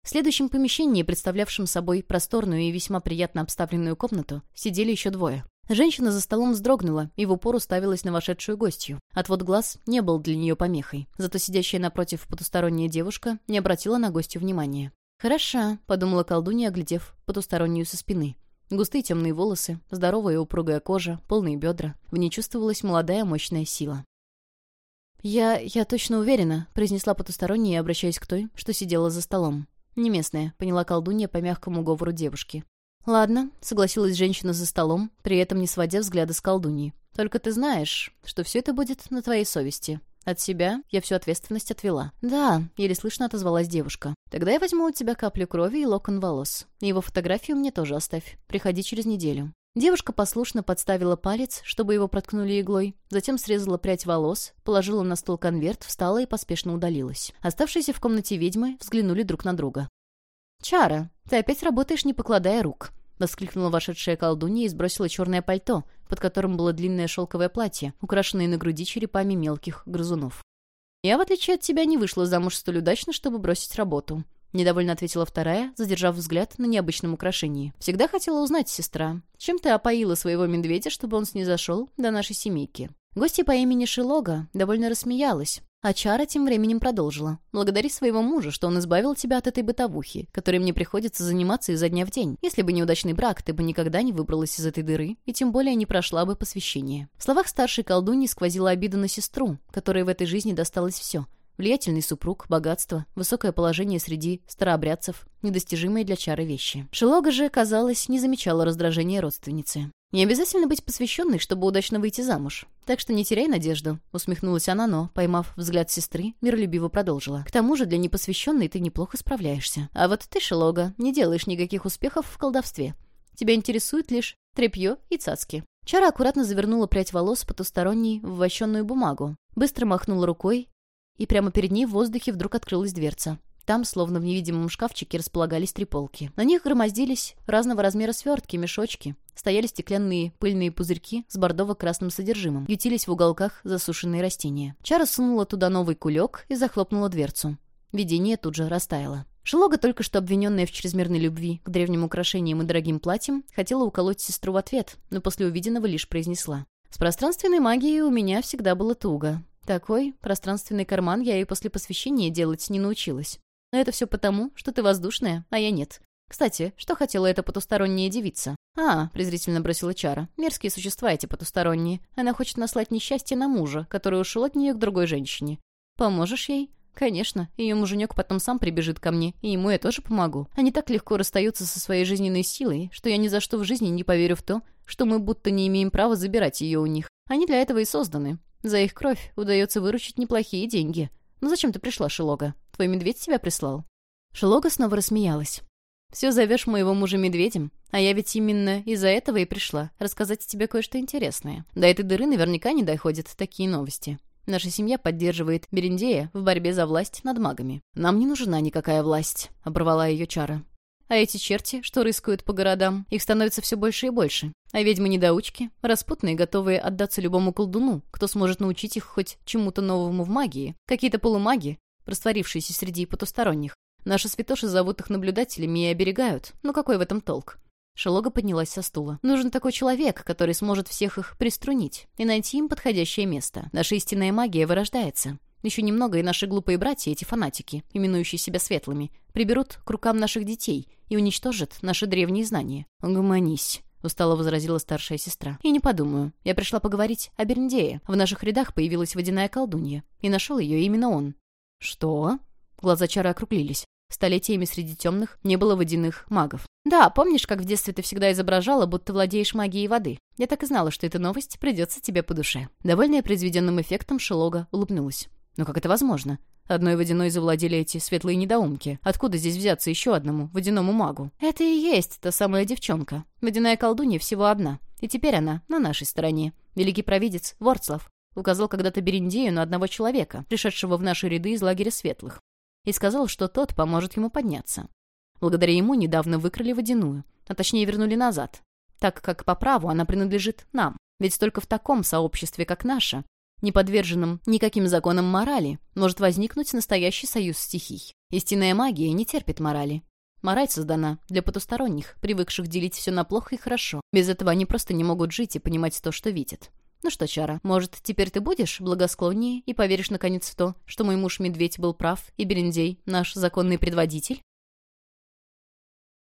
В следующем помещении, представлявшем собой просторную и весьма приятно обставленную комнату, сидели еще двое. Женщина за столом вздрогнула и в упор уставилась на вошедшую гостью. Отвод глаз не был для нее помехой, зато сидящая напротив потусторонняя девушка не обратила на гостью внимания. «Хороша», — подумала колдунья, оглядев потустороннюю со спины. Густые темные волосы, здоровая упругая кожа, полные бедра. В ней чувствовалась молодая мощная сила. «Я... я точно уверена», — произнесла потусторонняя, обращаясь к той, что сидела за столом. «Не местная», — поняла колдунья по мягкому говору девушки. «Ладно», — согласилась женщина за столом, при этом не сводя взгляда с колдуньи. «Только ты знаешь, что все это будет на твоей совести. От себя я всю ответственность отвела». «Да», — еле слышно отозвалась девушка. «Тогда я возьму у тебя каплю крови и локон волос. И его фотографию мне тоже оставь. Приходи через неделю». Девушка послушно подставила палец, чтобы его проткнули иглой, затем срезала прядь волос, положила на стол конверт, встала и поспешно удалилась. Оставшиеся в комнате ведьмы взглянули друг на друга. «Чара, ты опять работаешь, не покладая рук», — воскликнула вошедшая колдунья и сбросила черное пальто, под которым было длинное шелковое платье, украшенное на груди черепами мелких грызунов. «Я, в отличие от тебя, не вышла замуж столь удачно, чтобы бросить работу. Недовольно ответила вторая, задержав взгляд на необычном украшении. «Всегда хотела узнать, сестра, чем ты опоила своего медведя, чтобы он снизошел до нашей семейки?» Гостья по имени Шилога довольно рассмеялась, а Чара тем временем продолжила. «Благодари своего мужа, что он избавил тебя от этой бытовухи, которой мне приходится заниматься изо дня в день. Если бы неудачный брак, ты бы никогда не выбралась из этой дыры, и тем более не прошла бы посвящение». В словах старшей колдуньи сквозила обида на сестру, которой в этой жизни досталось все — Влиятельный супруг, богатство, высокое положение среди старообрядцев, недостижимые для чары вещи. Шелога же, казалось, не замечала раздражения родственницы. Не обязательно быть посвященной, чтобы удачно выйти замуж. Так что не теряй надежду», — усмехнулась она, но, поймав взгляд сестры, миролюбиво продолжила. «К тому же для непосвященной ты неплохо справляешься. А вот ты, Шелога, не делаешь никаких успехов в колдовстве. Тебя интересует лишь тряпье и цацки». Чара аккуратно завернула прядь волос потусторонней в вощенную бумагу, быстро махнула рукой, и прямо перед ней в воздухе вдруг открылась дверца. Там, словно в невидимом шкафчике, располагались три полки. На них громоздились разного размера свертки, мешочки. Стояли стеклянные пыльные пузырьки с бордово-красным содержимым. Ютились в уголках засушенные растения. Чара сунула туда новый кулек и захлопнула дверцу. Видение тут же растаяло. Шелога, только что обвиненная в чрезмерной любви к древним украшениям и дорогим платьям, хотела уколоть сестру в ответ, но после увиденного лишь произнесла. «С пространственной магией у меня всегда было туго. Такой пространственный карман я и после посвящения делать не научилась. Но это все потому, что ты воздушная, а я нет. Кстати, что хотела эта потусторонняя девица? А, презрительно бросила Чара. Мерзкие существа эти потусторонние. Она хочет наслать несчастье на мужа, который ушел от нее к другой женщине. Поможешь ей? Конечно, ее муженек потом сам прибежит ко мне, и ему я тоже помогу. Они так легко расстаются со своей жизненной силой, что я ни за что в жизни не поверю в то, что мы будто не имеем права забирать ее у них. Они для этого и созданы. За их кровь удается выручить неплохие деньги. «Ну зачем ты пришла, Шелога? Твой медведь тебя прислал?» Шелога снова рассмеялась. «Все зовешь моего мужа медведем, а я ведь именно из-за этого и пришла, рассказать тебе кое-что интересное. До этой дыры наверняка не доходят такие новости. Наша семья поддерживает Берендея в борьбе за власть над магами. Нам не нужна никакая власть», — оборвала ее чара. А эти черти, что рыскают по городам, их становится все больше и больше. А ведьмы-недоучки, распутные, готовые отдаться любому колдуну, кто сможет научить их хоть чему-то новому в магии. Какие-то полумаги, растворившиеся среди потусторонних. Наши святоши зовут их наблюдателями и оберегают. Но какой в этом толк? Шелога поднялась со стула. «Нужен такой человек, который сможет всех их приструнить и найти им подходящее место. Наша истинная магия вырождается. Еще немного, и наши глупые братья, эти фанатики, именующие себя светлыми, приберут к рукам наших детей и уничтожат наши древние знания. Угомонись. — устало возразила старшая сестра. «И не подумаю. Я пришла поговорить о Берндее. В наших рядах появилась водяная колдунья. И нашел ее именно он». «Что?» Глаза Чары округлились. Столетиями среди темных не было водяных магов. «Да, помнишь, как в детстве ты всегда изображала, будто владеешь магией воды? Я так и знала, что эта новость придется тебе по душе». Довольная произведенным эффектом, Шелога улыбнулась. Но как это возможно? Одной водяной завладели эти светлые недоумки. Откуда здесь взяться еще одному, водяному магу? Это и есть та самая девчонка. Водяная колдунья всего одна. И теперь она на нашей стороне. Великий провидец Ворцлав указал когда-то Берендею на одного человека, пришедшего в наши ряды из лагеря светлых, и сказал, что тот поможет ему подняться. Благодаря ему недавно выкрали водяную, а точнее вернули назад, так как по праву она принадлежит нам. Ведь только в таком сообществе, как наше, не подверженном никаким законам морали, может возникнуть настоящий союз стихий. Истинная магия не терпит морали. Мораль создана для потусторонних, привыкших делить все на плохо и хорошо. Без этого они просто не могут жить и понимать то, что видят. Ну что, Чара, может, теперь ты будешь благосклоннее и поверишь наконец в то, что мой муж-медведь был прав, и Берендей — наш законный предводитель?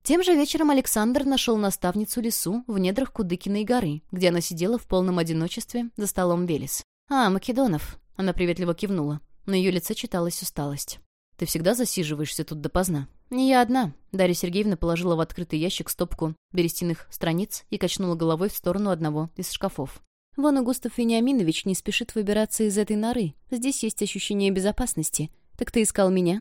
Тем же вечером Александр нашел наставницу Лису в недрах Кудыкиной горы, где она сидела в полном одиночестве за столом Велес. «А, Македонов», — она приветливо кивнула. На ее лице читалась усталость. «Ты всегда засиживаешься тут допоздна?» «Не я одна». Дарья Сергеевна положила в открытый ящик стопку берестяных страниц и качнула головой в сторону одного из шкафов. «Вон и Густав Вениаминович не спешит выбираться из этой норы. Здесь есть ощущение безопасности. Так ты искал меня?»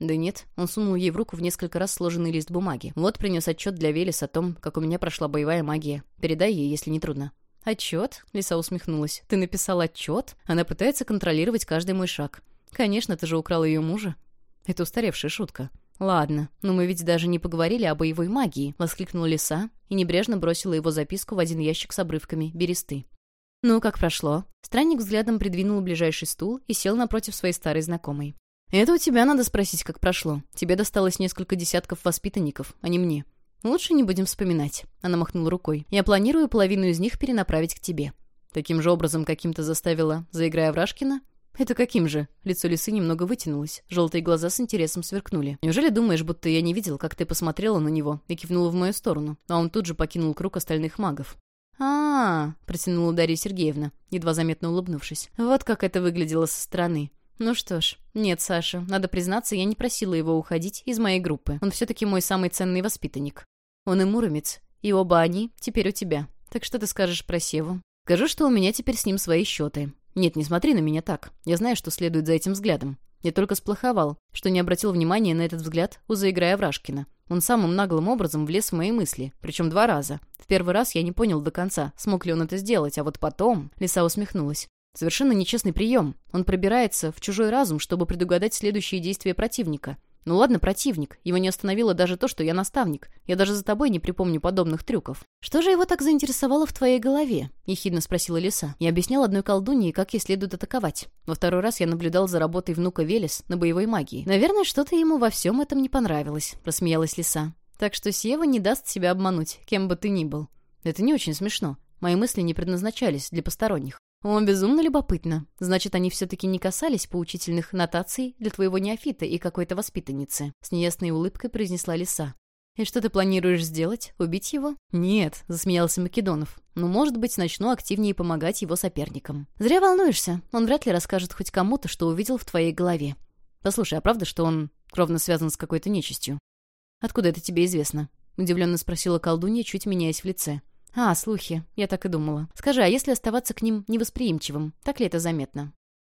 «Да нет». Он сунул ей в руку в несколько раз сложенный лист бумаги. «Вот принес отчет для Велес о том, как у меня прошла боевая магия. Передай ей, если не трудно». «Отчет?» — Лиса усмехнулась. «Ты написал отчет? Она пытается контролировать каждый мой шаг. Конечно, ты же украл ее мужа». Это устаревшая шутка. «Ладно, но мы ведь даже не поговорили о боевой магии», — воскликнула Лиса и небрежно бросила его записку в один ящик с обрывками бересты. «Ну, как прошло?» Странник взглядом придвинул ближайший стул и сел напротив своей старой знакомой. «Это у тебя надо спросить, как прошло. Тебе досталось несколько десятков воспитанников, а не мне. «Лучше не будем вспоминать», — она махнула рукой. «Я планирую половину из них перенаправить к тебе». Таким же образом, каким то заставила, заиграя Врашкина? «Это каким же?» Лицо лисы немного вытянулось. Желтые глаза с интересом сверкнули. «Неужели думаешь, будто я не видел, как ты посмотрела на него и кивнула в мою сторону?» А он тут же покинул круг остальных магов. а, -а, -а протянула Дарья Сергеевна, едва заметно улыбнувшись. «Вот как это выглядело со стороны. Ну что ж, нет, Саша, надо признаться, я не просила его уходить из моей группы. Он все-таки мой самый ценный воспитанник. Он и муромец, и оба они теперь у тебя. Так что ты скажешь про Севу? Скажу, что у меня теперь с ним свои счеты. Нет, не смотри на меня так. Я знаю, что следует за этим взглядом. Я только сплоховал, что не обратил внимания на этот взгляд у заиграя Врашкина. Он самым наглым образом влез в мои мысли, причем два раза. В первый раз я не понял до конца, смог ли он это сделать, а вот потом... Лиса усмехнулась. Совершенно нечестный прием. Он пробирается в чужой разум, чтобы предугадать следующие действия противника. Ну ладно, противник. Его не остановило даже то, что я наставник. Я даже за тобой не припомню подобных трюков. Что же его так заинтересовало в твоей голове? Ехидно спросила Лиса. Я объяснял одной колдунье, как ей следует атаковать. Во второй раз я наблюдал за работой внука Велес на боевой магии. Наверное, что-то ему во всем этом не понравилось, рассмеялась Лиса. Так что Сева не даст себя обмануть, кем бы ты ни был. Это не очень смешно. Мои мысли не предназначались для посторонних. «О, безумно любопытно. Значит, они все-таки не касались поучительных нотаций для твоего неофита и какой-то воспитанницы», — с неясной улыбкой произнесла лиса. «И что ты планируешь сделать? Убить его?» «Нет», — засмеялся Македонов. «Ну, может быть, начну активнее помогать его соперникам». «Зря волнуешься. Он вряд ли расскажет хоть кому-то, что увидел в твоей голове. Послушай, а правда, что он кровно связан с какой-то нечистью?» «Откуда это тебе известно?» — удивленно спросила колдунья, чуть меняясь в лице. «А, слухи. Я так и думала. Скажи, а если оставаться к ним невосприимчивым, так ли это заметно?»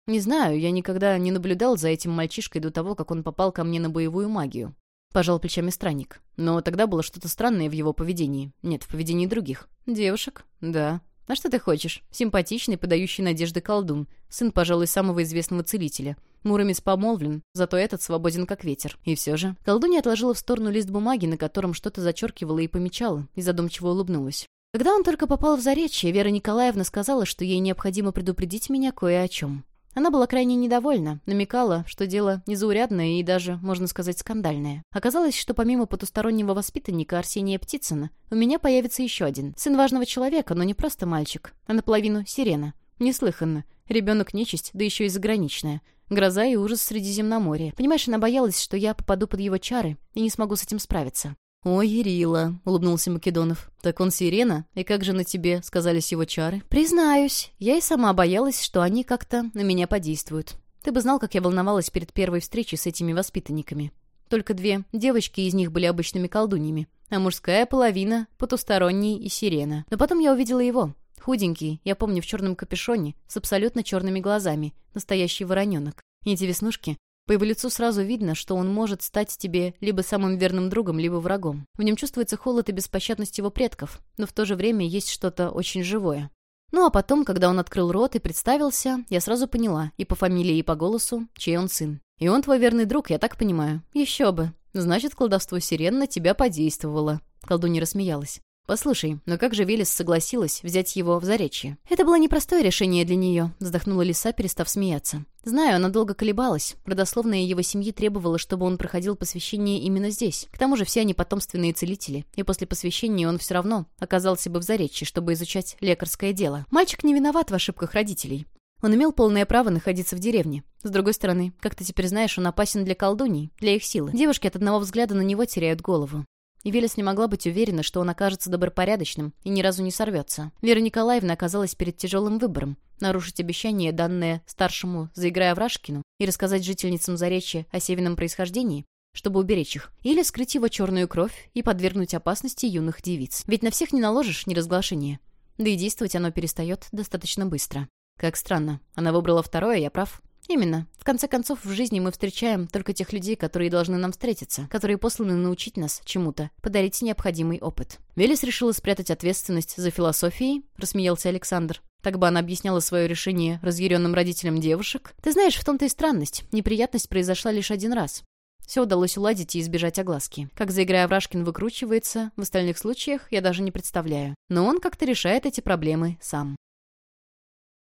«Не знаю, я никогда не наблюдал за этим мальчишкой до того, как он попал ко мне на боевую магию». Пожал плечами странник. Но тогда было что-то странное в его поведении. Нет, в поведении других. «Девушек?» «Да». «А что ты хочешь? Симпатичный, подающий надежды колдун. Сын, пожалуй, самого известного целителя. Муромец помолвлен, зато этот свободен как ветер. И все же...» Колдунья отложила в сторону лист бумаги, на котором что-то зачеркивала и помечала, и задумчиво улыбнулась. Когда он только попал в Заречье, Вера Николаевна сказала, что ей необходимо предупредить меня кое о чем. Она была крайне недовольна, намекала, что дело незаурядное и даже, можно сказать, скандальное. Оказалось, что помимо потустороннего воспитанника Арсения Птицына, у меня появится еще один. Сын важного человека, но не просто мальчик, а наполовину сирена. Неслыханно. Ребенок нечисть, да еще и заграничная. Гроза и ужас Средиземноморья. Понимаешь, она боялась, что я попаду под его чары и не смогу с этим справиться. «Ой, Ирила», — улыбнулся Македонов. «Так он сирена? И как же на тебе сказались его чары?» «Признаюсь, я и сама боялась, что они как-то на меня подействуют. Ты бы знал, как я волновалась перед первой встречей с этими воспитанниками. Только две девочки из них были обычными колдуньями, а мужская половина — потусторонний и сирена. Но потом я увидела его. Худенький, я помню, в черном капюшоне, с абсолютно черными глазами, настоящий вороненок. И эти веснушки по его лицу сразу видно, что он может стать тебе либо самым верным другом, либо врагом. В нем чувствуется холод и беспощадность его предков, но в то же время есть что-то очень живое. Ну а потом, когда он открыл рот и представился, я сразу поняла, и по фамилии, и по голосу, чей он сын. И он твой верный друг, я так понимаю. Еще бы. Значит, колдовство сирен на тебя подействовало. Колдунья рассмеялась. «Послушай, но как же Велес согласилась взять его в заречье?» «Это было непростое решение для нее», — вздохнула Лиса, перестав смеяться. «Знаю, она долго колебалась. Родословная его семьи требовала, чтобы он проходил посвящение именно здесь. К тому же все они потомственные целители, и после посвящения он все равно оказался бы в заречье, чтобы изучать лекарское дело. Мальчик не виноват в ошибках родителей. Он имел полное право находиться в деревне. С другой стороны, как ты теперь знаешь, он опасен для колдуний, для их силы. Девушки от одного взгляда на него теряют голову. И Велес не могла быть уверена, что он окажется добропорядочным и ни разу не сорвется. Вера Николаевна оказалась перед тяжелым выбором — нарушить обещание, данное старшему, заиграя Врашкину, и рассказать жительницам Заречья о севином происхождении, чтобы уберечь их, или скрыть его черную кровь и подвергнуть опасности юных девиц. Ведь на всех не наложишь неразглашение. Да и действовать оно перестает достаточно быстро. Как странно. Она выбрала второе, я прав. «Именно. В конце концов, в жизни мы встречаем только тех людей, которые должны нам встретиться, которые посланы научить нас чему-то, подарить необходимый опыт». Велес решила спрятать ответственность за философией, рассмеялся Александр. Так бы она объясняла свое решение разъяренным родителям девушек. Ты знаешь, в том-то и странность. Неприятность произошла лишь один раз. Все удалось уладить и избежать огласки. Как заиграя Врашкин выкручивается, в остальных случаях я даже не представляю. Но он как-то решает эти проблемы сам.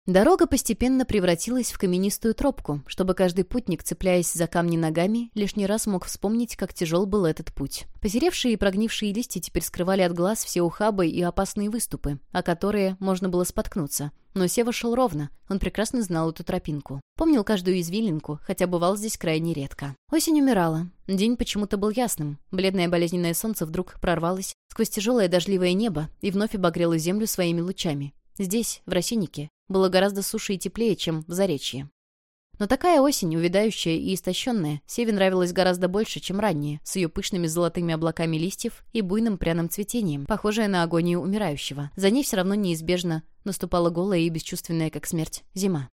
Дорога постепенно превратилась в каменистую тропку, чтобы каждый путник, цепляясь за камни ногами, лишний раз мог вспомнить, как тяжел был этот путь. Позеревшие и прогнившие листья теперь скрывали от глаз все ухабы и опасные выступы, о которые можно было споткнуться. Но Сева шел ровно, он прекрасно знал эту тропинку. Помнил каждую извилинку, хотя бывал здесь крайне редко. Осень умирала. День почему-то был ясным. Бледное болезненное солнце вдруг прорвалось сквозь тяжелое дождливое небо и вновь обогрело землю своими лучами. Здесь, в Росиннике, было гораздо суше и теплее, чем в Заречье. Но такая осень, увядающая и истощенная, Севе нравилась гораздо больше, чем ранее, с ее пышными золотыми облаками листьев и буйным пряным цветением, похожая на агонию умирающего. За ней все равно неизбежно наступала голая и бесчувственная, как смерть, зима.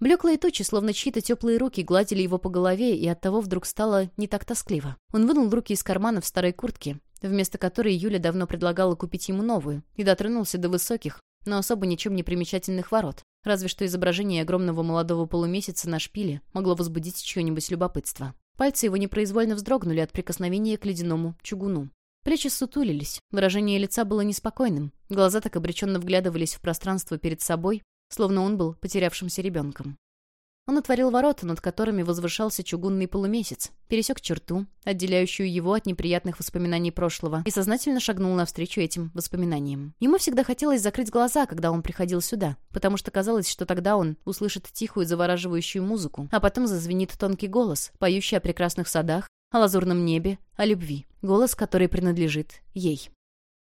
Блеклые тучи, словно чьи-то теплые руки, гладили его по голове, и оттого вдруг стало не так тоскливо. Он вынул руки из кармана в старой куртке, вместо которой Юля давно предлагала купить ему новую, и дотронулся до высоких, но особо ничем не примечательных ворот. Разве что изображение огромного молодого полумесяца на шпиле могло возбудить чье-нибудь любопытство. Пальцы его непроизвольно вздрогнули от прикосновения к ледяному чугуну. Плечи сутулились, выражение лица было неспокойным, глаза так обреченно вглядывались в пространство перед собой, словно он был потерявшимся ребенком. Он отворил ворота, над которыми возвышался чугунный полумесяц, пересек черту, отделяющую его от неприятных воспоминаний прошлого, и сознательно шагнул навстречу этим воспоминаниям. Ему всегда хотелось закрыть глаза, когда он приходил сюда, потому что казалось, что тогда он услышит тихую завораживающую музыку, а потом зазвенит тонкий голос, поющий о прекрасных садах, о лазурном небе, о любви. Голос, который принадлежит ей.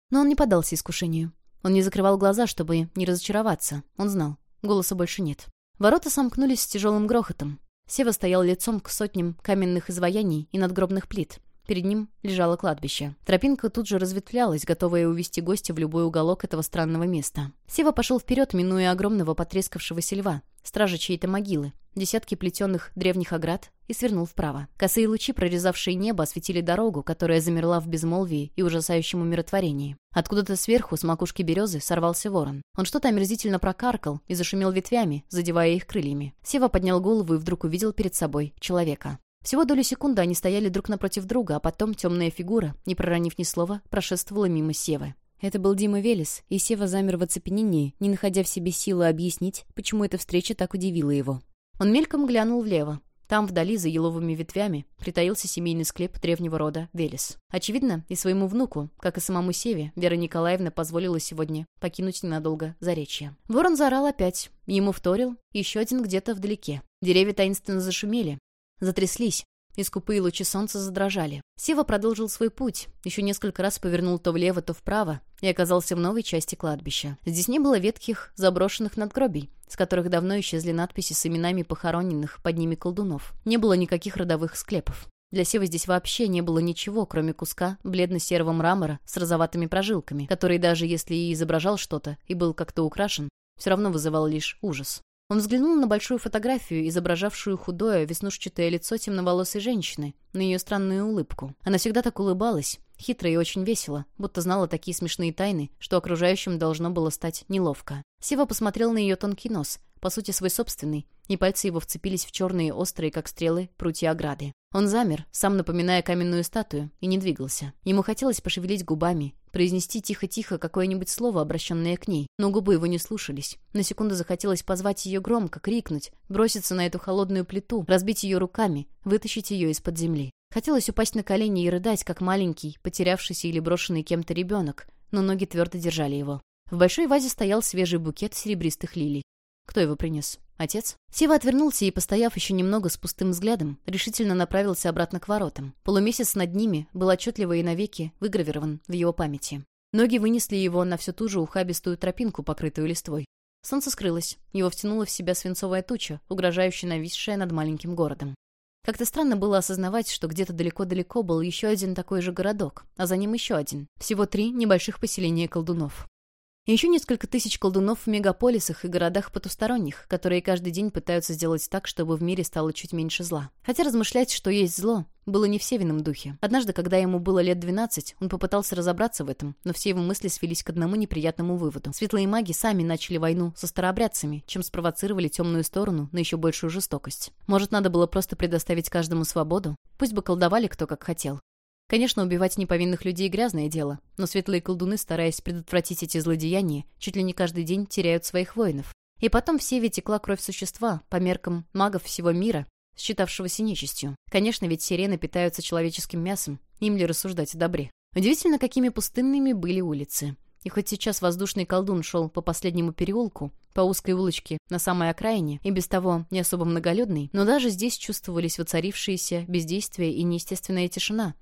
Но он не поддался искушению. Он не закрывал глаза, чтобы не разочароваться. Он знал. Голоса больше нет. Ворота сомкнулись с тяжелым грохотом. Сева стоял лицом к сотням каменных изваяний и надгробных плит. Перед ним лежало кладбище. Тропинка тут же разветвлялась, готовая увести гостя в любой уголок этого странного места. Сева пошел вперед, минуя огромного потрескавшегося льва, стража чьей-то могилы, десятки плетенных древних оград, и свернул вправо. Косые лучи, прорезавшие небо, осветили дорогу, которая замерла в безмолвии и ужасающем умиротворении. Откуда-то сверху, с макушки березы, сорвался ворон. Он что-то омерзительно прокаркал и зашумел ветвями, задевая их крыльями. Сева поднял голову и вдруг увидел перед собой человека. Всего долю секунды они стояли друг напротив друга, а потом темная фигура, не проронив ни слова, прошествовала мимо Севы. Это был Дима Велес, и Сева замер в оцепенении, не находя в себе силы объяснить, почему эта встреча так удивила его. Он мельком глянул влево. Там, вдали, за еловыми ветвями, притаился семейный склеп древнего рода Велес. Очевидно, и своему внуку, как и самому Севе, Вера Николаевна позволила сегодня покинуть ненадолго Заречье. Ворон заорал опять. Ему вторил еще один где-то вдалеке. Деревья таинственно зашумели. Затряслись, и скупые лучи солнца задрожали. Сева продолжил свой путь, еще несколько раз повернул то влево, то вправо, и оказался в новой части кладбища. Здесь не было ветхих, заброшенных надгробий, с которых давно исчезли надписи с именами похороненных под ними колдунов. Не было никаких родовых склепов. Для Севы здесь вообще не было ничего, кроме куска бледно-серого мрамора с розоватыми прожилками, который даже если и изображал что-то и был как-то украшен, все равно вызывал лишь ужас. Он взглянул на большую фотографию, изображавшую худое, веснушчатое лицо темноволосой женщины, на ее странную улыбку. Она всегда так улыбалась, хитро и очень весело, будто знала такие смешные тайны, что окружающим должно было стать неловко. Сева посмотрел на ее тонкий нос, по сути свой собственный, и пальцы его вцепились в черные, острые, как стрелы, прутья ограды. Он замер, сам напоминая каменную статую, и не двигался. Ему хотелось пошевелить губами, произнести тихо-тихо какое-нибудь слово, обращенное к ней, но губы его не слушались. На секунду захотелось позвать ее громко, крикнуть, броситься на эту холодную плиту, разбить ее руками, вытащить ее из-под земли. Хотелось упасть на колени и рыдать, как маленький, потерявшийся или брошенный кем-то ребенок, но ноги твердо держали его. В большой вазе стоял свежий букет серебристых лилий. Кто его принес? Отец? Сева отвернулся и, постояв еще немного с пустым взглядом, решительно направился обратно к воротам. Полумесяц над ними был отчетливо и навеки выгравирован в его памяти. Ноги вынесли его на всю ту же ухабистую тропинку, покрытую листвой. Солнце скрылось, его втянуло в себя свинцовая туча, угрожающая нависшая над маленьким городом. Как-то странно было осознавать, что где-то далеко-далеко был еще один такой же городок, а за ним еще один. Всего три небольших поселения колдунов. Еще несколько тысяч колдунов в мегаполисах и городах потусторонних, которые каждый день пытаются сделать так, чтобы в мире стало чуть меньше зла. Хотя размышлять, что есть зло, было не в Севином духе. Однажды, когда ему было лет 12, он попытался разобраться в этом, но все его мысли свелись к одному неприятному выводу. Светлые маги сами начали войну со старообрядцами, чем спровоцировали темную сторону на еще большую жестокость. Может, надо было просто предоставить каждому свободу? Пусть бы колдовали кто как хотел. Конечно, убивать неповинных людей — грязное дело, но светлые колдуны, стараясь предотвратить эти злодеяния, чуть ли не каждый день теряют своих воинов. И потом в Севе текла кровь существа, по меркам магов всего мира, считавшегося нечистью. Конечно, ведь сирены питаются человеческим мясом, им ли рассуждать о добре. Удивительно, какими пустынными были улицы. И хоть сейчас воздушный колдун шел по последнему переулку, по узкой улочке на самой окраине, и без того не особо многолюдный, но даже здесь чувствовались воцарившиеся бездействие и неестественная тишина,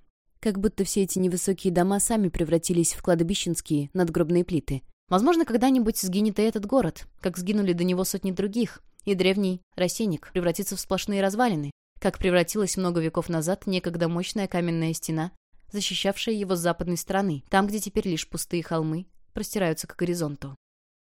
как будто все эти невысокие дома сами превратились в кладбищенские надгробные плиты. Возможно, когда-нибудь сгинет и этот город, как сгинули до него сотни других, и древний рассейник превратится в сплошные развалины, как превратилась много веков назад некогда мощная каменная стена, защищавшая его с западной стороны, там, где теперь лишь пустые холмы простираются к горизонту.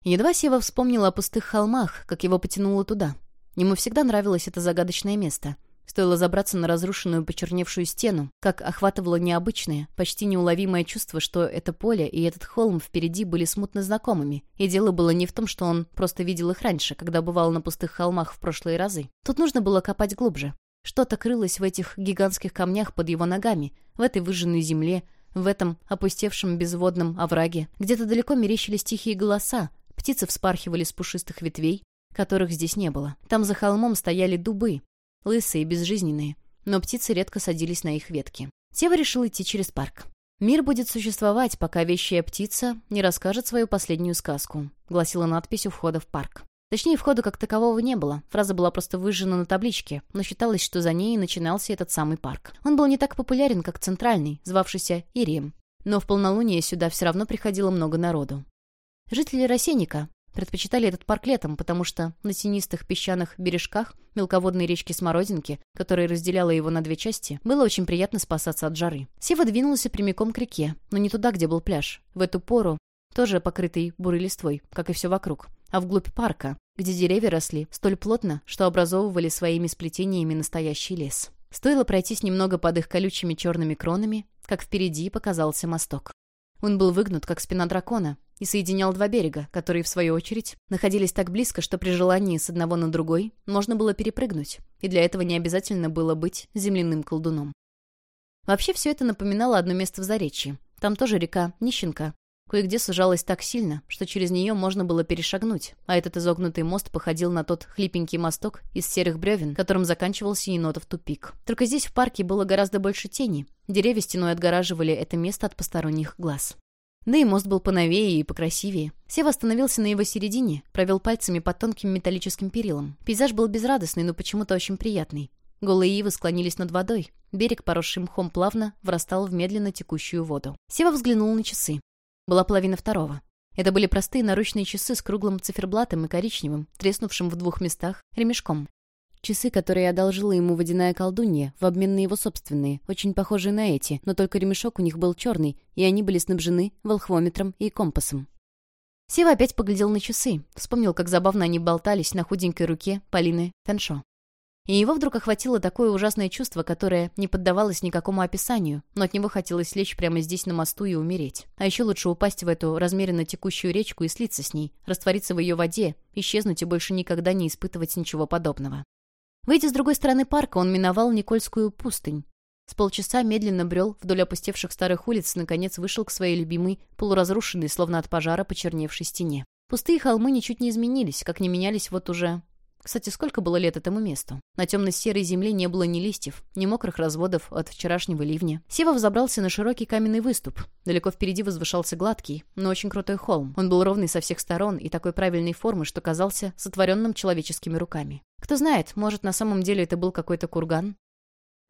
Едва Сева вспомнила о пустых холмах, как его потянуло туда. Ему всегда нравилось это загадочное место. Стоило забраться на разрушенную почерневшую стену, как охватывало необычное, почти неуловимое чувство, что это поле и этот холм впереди были смутно знакомыми, и дело было не в том, что он просто видел их раньше, когда бывал на пустых холмах в прошлые разы. Тут нужно было копать глубже. Что-то крылось в этих гигантских камнях под его ногами, в этой выжженной земле, в этом опустевшем безводном овраге. Где-то далеко мерещились тихие голоса, птицы вспархивали с пушистых ветвей, которых здесь не было. Там за холмом стояли дубы, лысые, и безжизненные, но птицы редко садились на их ветки. Сева решил идти через парк. «Мир будет существовать, пока вещая птица не расскажет свою последнюю сказку», — гласила надпись у входа в парк. Точнее, входа как такового не было. Фраза была просто выжжена на табличке, но считалось, что за ней начинался этот самый парк. Он был не так популярен, как центральный, звавшийся Ирием. Но в полнолуние сюда все равно приходило много народу. Жители Росенника Предпочитали этот парк летом, потому что на тенистых песчаных бережках мелководной речки Смородинки, которая разделяла его на две части, было очень приятно спасаться от жары. Сева двинулся прямиком к реке, но не туда, где был пляж. В эту пору, тоже покрытый бурой листвой, как и все вокруг, а вглубь парка, где деревья росли столь плотно, что образовывали своими сплетениями настоящий лес. Стоило пройтись немного под их колючими черными кронами, как впереди показался мосток. Он был выгнут, как спина дракона, и соединял два берега, которые, в свою очередь, находились так близко, что при желании с одного на другой можно было перепрыгнуть, и для этого не обязательно было быть земляным колдуном. Вообще все это напоминало одно место в Заречье. Там тоже река Нищенка. Кое-где сужалась так сильно, что через нее можно было перешагнуть, а этот изогнутый мост походил на тот хлипенький мосток из серых бревен, которым заканчивался енотов тупик. Только здесь в парке было гораздо больше тени. Деревья стеной отгораживали это место от посторонних глаз. Да и мост был поновее и покрасивее. Сева остановился на его середине, провел пальцами по тонким металлическим перилам. Пейзаж был безрадостный, но почему-то очень приятный. Голые ивы склонились над водой. Берег, поросший мхом плавно, врастал в медленно текущую воду. Сева взглянул на часы. Была половина второго. Это были простые наручные часы с круглым циферблатом и коричневым, треснувшим в двух местах, ремешком. Часы, которые одолжила ему водяная колдунья, в обмен на его собственные, очень похожие на эти, но только ремешок у них был черный, и они были снабжены волхвометром и компасом. Сева опять поглядел на часы, вспомнил, как забавно они болтались на худенькой руке Полины Феншо. И его вдруг охватило такое ужасное чувство, которое не поддавалось никакому описанию, но от него хотелось лечь прямо здесь на мосту и умереть. А еще лучше упасть в эту размеренно текущую речку и слиться с ней, раствориться в ее воде, исчезнуть и больше никогда не испытывать ничего подобного. Выйдя с другой стороны парка, он миновал Никольскую пустынь. С полчаса медленно брел вдоль опустевших старых улиц, наконец вышел к своей любимой, полуразрушенной, словно от пожара, почерневшей стене. Пустые холмы ничуть не изменились, как не менялись вот уже кстати, сколько было лет этому месту? На темно-серой земле не было ни листьев, ни мокрых разводов от вчерашнего ливня. Сева взобрался на широкий каменный выступ. Далеко впереди возвышался гладкий, но очень крутой холм. Он был ровный со всех сторон и такой правильной формы, что казался сотворенным человеческими руками. Кто знает, может, на самом деле это был какой-то курган?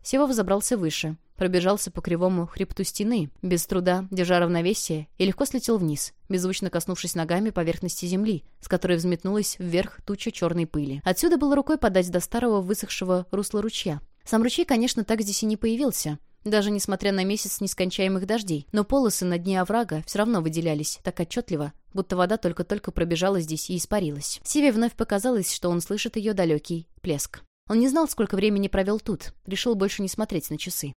Сева взобрался выше, пробежался по кривому хребту стены, без труда, держа равновесие, и легко слетел вниз, беззвучно коснувшись ногами поверхности земли, с которой взметнулась вверх туча черной пыли. Отсюда было рукой подать до старого высохшего русла ручья. Сам ручей, конечно, так здесь и не появился, даже несмотря на месяц нескончаемых дождей, но полосы на дне оврага все равно выделялись так отчетливо, будто вода только-только пробежала здесь и испарилась. Севе вновь показалось, что он слышит ее далекий плеск. Он не знал, сколько времени провел тут, решил больше не смотреть на часы.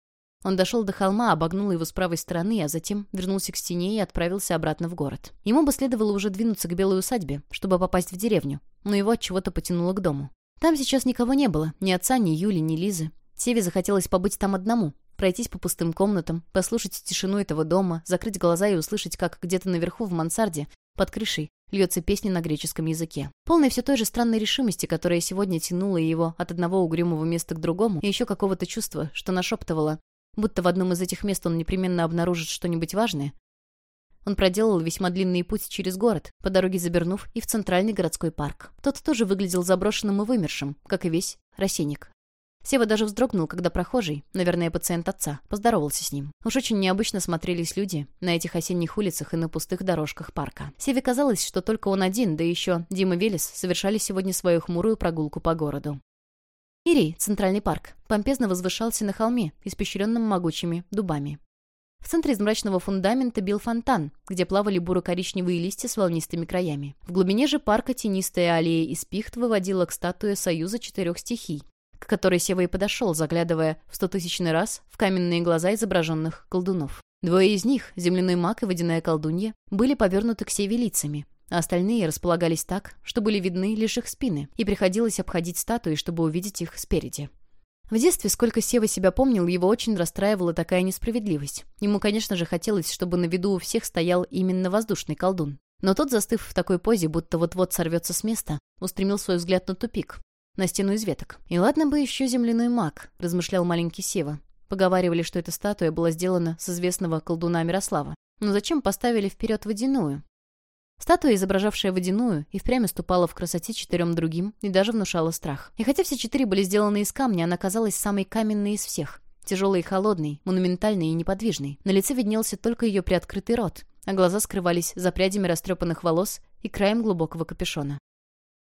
Он дошел до холма, обогнул его с правой стороны, а затем вернулся к стене и отправился обратно в город. Ему бы следовало уже двинуться к белой усадьбе, чтобы попасть в деревню, но его от чего-то потянуло к дому. Там сейчас никого не было, ни отца, ни Юли, ни Лизы. Севе захотелось побыть там одному, пройтись по пустым комнатам, послушать тишину этого дома, закрыть глаза и услышать, как где-то наверху в мансарде, под крышей, льется песня на греческом языке. Полной все той же странной решимости, которая сегодня тянула его от одного угрюмого места к другому, и еще какого-то чувства, что нашептывало, будто в одном из этих мест он непременно обнаружит что-нибудь важное. Он проделал весьма длинный путь через город, по дороге забернув и в центральный городской парк. Тот тоже выглядел заброшенным и вымершим, как и весь рассейник. Сева даже вздрогнул, когда прохожий, наверное, пациент отца, поздоровался с ним. Уж очень необычно смотрелись люди на этих осенних улицах и на пустых дорожках парка. Севе казалось, что только он один, да еще Дима Велес совершали сегодня свою хмурую прогулку по городу. Ирий, центральный парк, помпезно возвышался на холме, испещренном могучими дубами. В центре из мрачного фундамента бил фонтан, где плавали буро-коричневые листья с волнистыми краями. В глубине же парка тенистая аллея из пихт выводила к статуе Союза четырех стихий, к которой Сева и подошел, заглядывая в стотысячный раз в каменные глаза изображенных колдунов. Двое из них, земляной маг и водяная колдунья, были повернуты к Севе лицами, а остальные располагались так, что были видны лишь их спины, и приходилось обходить статуи, чтобы увидеть их спереди. В детстве, сколько Сева себя помнил, его очень расстраивала такая несправедливость. Ему, конечно же, хотелось, чтобы на виду у всех стоял именно воздушный колдун. Но тот, застыв в такой позе, будто вот-вот сорвется с места, устремил свой взгляд на тупик, на стену из веток. «И ладно бы еще земляной маг», — размышлял маленький Сева. Поговаривали, что эта статуя была сделана с известного колдуна Мирослава. Но зачем поставили вперед водяную? Статуя, изображавшая водяную, и впрямь уступала в красоте четырем другим и даже внушала страх. И хотя все четыре были сделаны из камня, она казалась самой каменной из всех. Тяжелой и холодной, монументальной и неподвижной. На лице виднелся только ее приоткрытый рот, а глаза скрывались за прядями растрепанных волос и краем глубокого капюшона.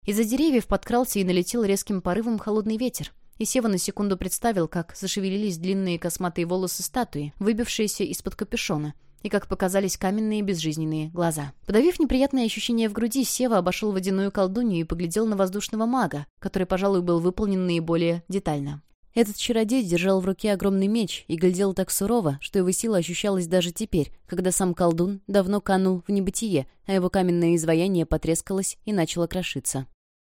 Из-за деревьев подкрался и налетел резким порывом холодный ветер, и Сева на секунду представил, как зашевелились длинные косматые волосы статуи, выбившиеся из-под капюшона, и как показались каменные безжизненные глаза. Подавив неприятное ощущение в груди, Сева обошел водяную колдунью и поглядел на воздушного мага, который, пожалуй, был выполнен наиболее детально. Этот чародей держал в руке огромный меч и глядел так сурово, что его сила ощущалась даже теперь, когда сам колдун давно канул в небытие, а его каменное изваяние потрескалось и начало крошиться.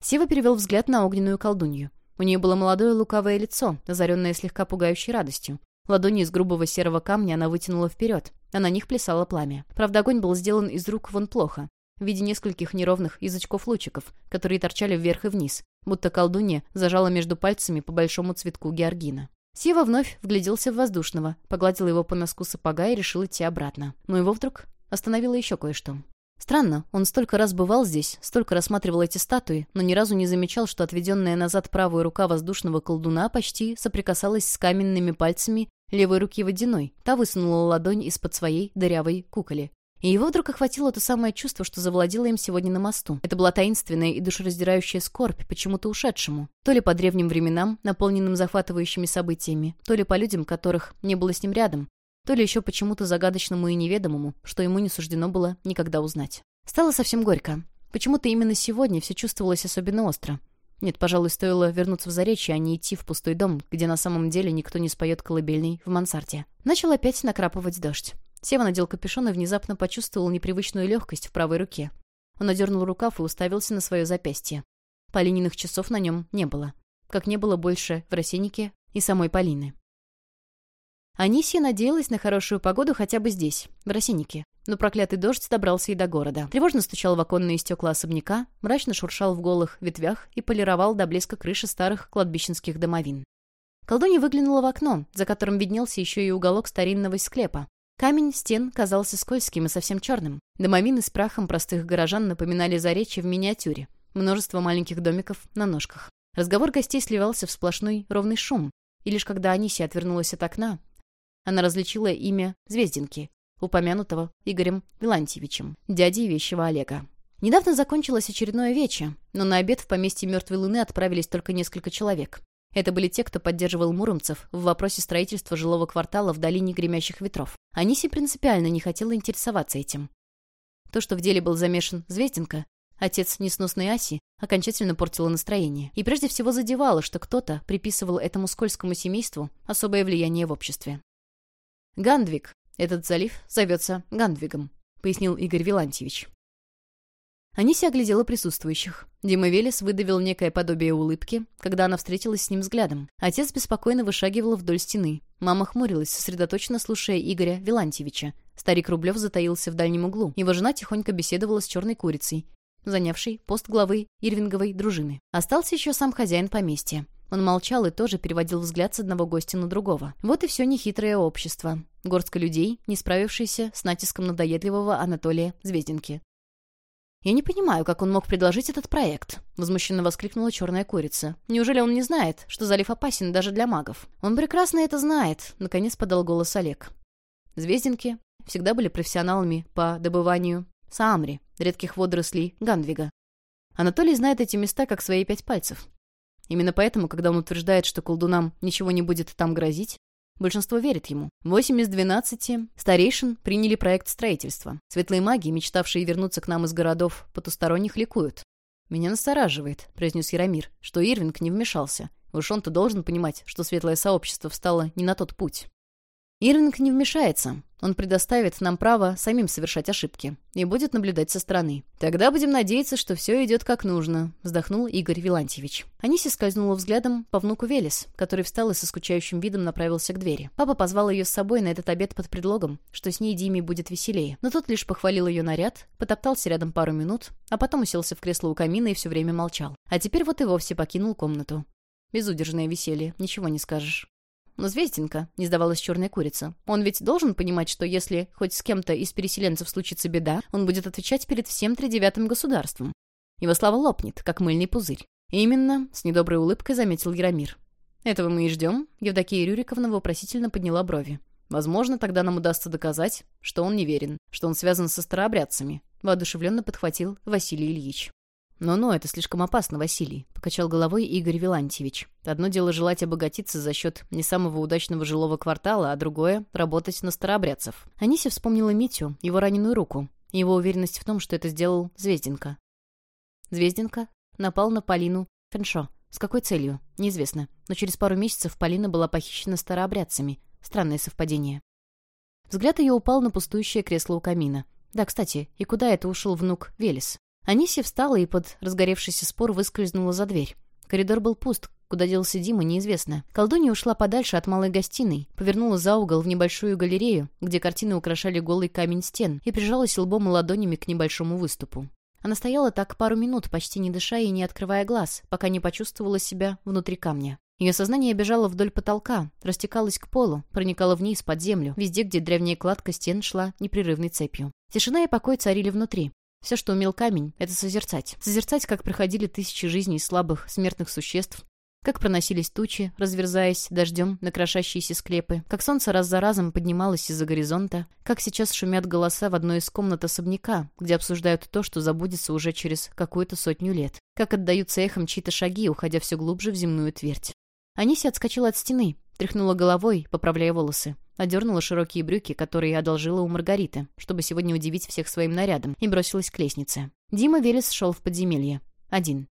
Сева перевел взгляд на огненную колдунью. У нее было молодое лукавое лицо, озаренное слегка пугающей радостью. Ладони из грубого серого камня она вытянула вперед, а на них плясало пламя. Правда, огонь был сделан из рук вон плохо, в виде нескольких неровных язычков-лучиков, которые торчали вверх и вниз, будто колдунья зажала между пальцами по большому цветку георгина. Сева вновь вгляделся в воздушного, погладил его по носку сапога и решил идти обратно. Но его вдруг остановило еще кое-что. Странно, он столько раз бывал здесь, столько рассматривал эти статуи, но ни разу не замечал, что отведенная назад правая рука воздушного колдуна почти соприкасалась с каменными пальцами левой руки водяной. Та высунула ладонь из-под своей дырявой куколи. И его вдруг охватило то самое чувство, что завладело им сегодня на мосту. Это была таинственная и душераздирающая скорбь почему-то ушедшему. То ли по древним временам, наполненным захватывающими событиями, то ли по людям, которых не было с ним рядом, то ли еще почему-то загадочному и неведомому, что ему не суждено было никогда узнать. Стало совсем горько. Почему-то именно сегодня все чувствовалось особенно остро. Нет, пожалуй, стоило вернуться в Заречье, а не идти в пустой дом, где на самом деле никто не споет колыбельный в мансарде. Начал опять накрапывать дождь. Сева надел капюшон и внезапно почувствовал непривычную легкость в правой руке. Он одернул рукав и уставился на свое запястье. Полининых часов на нем не было. Как не было больше в Росиннике и самой Полины. Анисия надеялась на хорошую погоду хотя бы здесь, в Росиннике. Но проклятый дождь добрался и до города. Тревожно стучал в оконные стекла особняка, мрачно шуршал в голых ветвях и полировал до блеска крыши старых кладбищенских домовин. Колдунья выглянула в окно, за которым виднелся еще и уголок старинного склепа. Камень стен казался скользким и совсем черным. Домовины с прахом простых горожан напоминали заречье в миниатюре. Множество маленьких домиков на ножках. Разговор гостей сливался в сплошной ровный шум. И лишь когда Анисия отвернулась от окна, она различила имя Звездинки, упомянутого Игорем Вилантьевичем, дядей вещего Олега. Недавно закончилось очередное вече, но на обед в поместье Мертвой Луны отправились только несколько человек. Это были те, кто поддерживал муромцев в вопросе строительства жилого квартала в долине гремящих ветров. Аниси принципиально не хотела интересоваться этим. То, что в деле был замешан Звездинка, отец несносной Аси, окончательно портило настроение. И прежде всего задевало, что кто-то приписывал этому скользкому семейству особое влияние в обществе. «Гандвик. Этот залив зовется Гандвигом», — пояснил Игорь Вилантьевич. Анися оглядела присутствующих. Дима Велес выдавил некое подобие улыбки, когда она встретилась с ним взглядом. Отец беспокойно вышагивал вдоль стены. Мама хмурилась, сосредоточенно слушая Игоря Вилантьевича. Старик Рублев затаился в дальнем углу. Его жена тихонько беседовала с черной курицей, занявшей пост главы Ирвинговой дружины. Остался еще сам хозяин поместья. Он молчал и тоже переводил взгляд с одного гостя на другого. Вот и все нехитрое общество. Горстка людей, не справившиеся с натиском надоедливого Анатолия Звездинки. «Я не понимаю, как он мог предложить этот проект», — возмущенно воскликнула черная курица. «Неужели он не знает, что залив опасен даже для магов?» «Он прекрасно это знает», — наконец подал голос Олег. Звездинки всегда были профессионалами по добыванию саамри, редких водорослей Гандвига. Анатолий знает эти места как свои пять пальцев. Именно поэтому, когда он утверждает, что колдунам ничего не будет там грозить, большинство верит ему. Восемь из двенадцати старейшин приняли проект строительства. Светлые маги, мечтавшие вернуться к нам из городов потусторонних, ликуют. «Меня настораживает», — произнес Яромир, — что Ирвинг не вмешался. Уж он-то должен понимать, что светлое сообщество встало не на тот путь. Ирвинг не вмешается. Он предоставит нам право самим совершать ошибки и будет наблюдать со стороны. Тогда будем надеяться, что все идет как нужно», — вздохнул Игорь Вилантьевич. Аниси скользнула взглядом по внуку Велес, который встал и со скучающим видом направился к двери. Папа позвал ее с собой на этот обед под предлогом, что с ней Диме будет веселее. Но тот лишь похвалил ее наряд, потоптался рядом пару минут, а потом уселся в кресло у камина и все время молчал. А теперь вот и вовсе покинул комнату. Безудержное веселье, ничего не скажешь. Но Звездинка, не сдавалась черная курица. Он ведь должен понимать, что если хоть с кем-то из переселенцев случится беда, он будет отвечать перед всем тридевятым государством. Его слава лопнет, как мыльный пузырь. И именно, с недоброй улыбкой заметил Яромир. «Этого мы и ждем», — Евдокия Рюриковна вопросительно подняла брови. «Возможно, тогда нам удастся доказать, что он неверен, что он связан со старообрядцами», — воодушевленно подхватил Василий Ильич. «Но-но, это слишком опасно, Василий», — покачал головой Игорь Вилантьевич. «Одно дело желать обогатиться за счет не самого удачного жилого квартала, а другое — работать на старообрядцев». Аниси вспомнила Митю, его раненую руку, и его уверенность в том, что это сделал Звезденко. Звезденко напал на Полину Феншо. С какой целью? Неизвестно. Но через пару месяцев Полина была похищена старообрядцами. Странное совпадение. Взгляд ее упал на пустующее кресло у камина. Да, кстати, и куда это ушел внук Велес? Анисия встала и под разгоревшийся спор выскользнула за дверь. Коридор был пуст, Куда делся Дима, неизвестно. Колдунья ушла подальше от малой гостиной, повернула за угол в небольшую галерею, где картины украшали голый камень стен, и прижалась лбом и ладонями к небольшому выступу. Она стояла так пару минут, почти не дыша и не открывая глаз, пока не почувствовала себя внутри камня. Ее сознание бежало вдоль потолка, растекалось к полу, проникало вниз, под землю, везде, где древняя кладка стен шла непрерывной цепью. Тишина и покой царили внутри. Все, что умел камень, — это созерцать. Созерцать, как проходили тысячи жизней слабых, смертных существ, как проносились тучи, разверзаясь дождем на крошащиеся склепы, как солнце раз за разом поднималось из-за горизонта, как сейчас шумят голоса в одной из комнат особняка, где обсуждают то, что забудется уже через какую-то сотню лет, как отдаются эхом чьи-то шаги, уходя все глубже в земную твердь. Аниси отскочила от стены, тряхнула головой, поправляя волосы. Одернула широкие брюки, которые одолжила у Маргариты, чтобы сегодня удивить всех своим нарядом, и бросилась к лестнице. Дима Велес шел в подземелье. Один.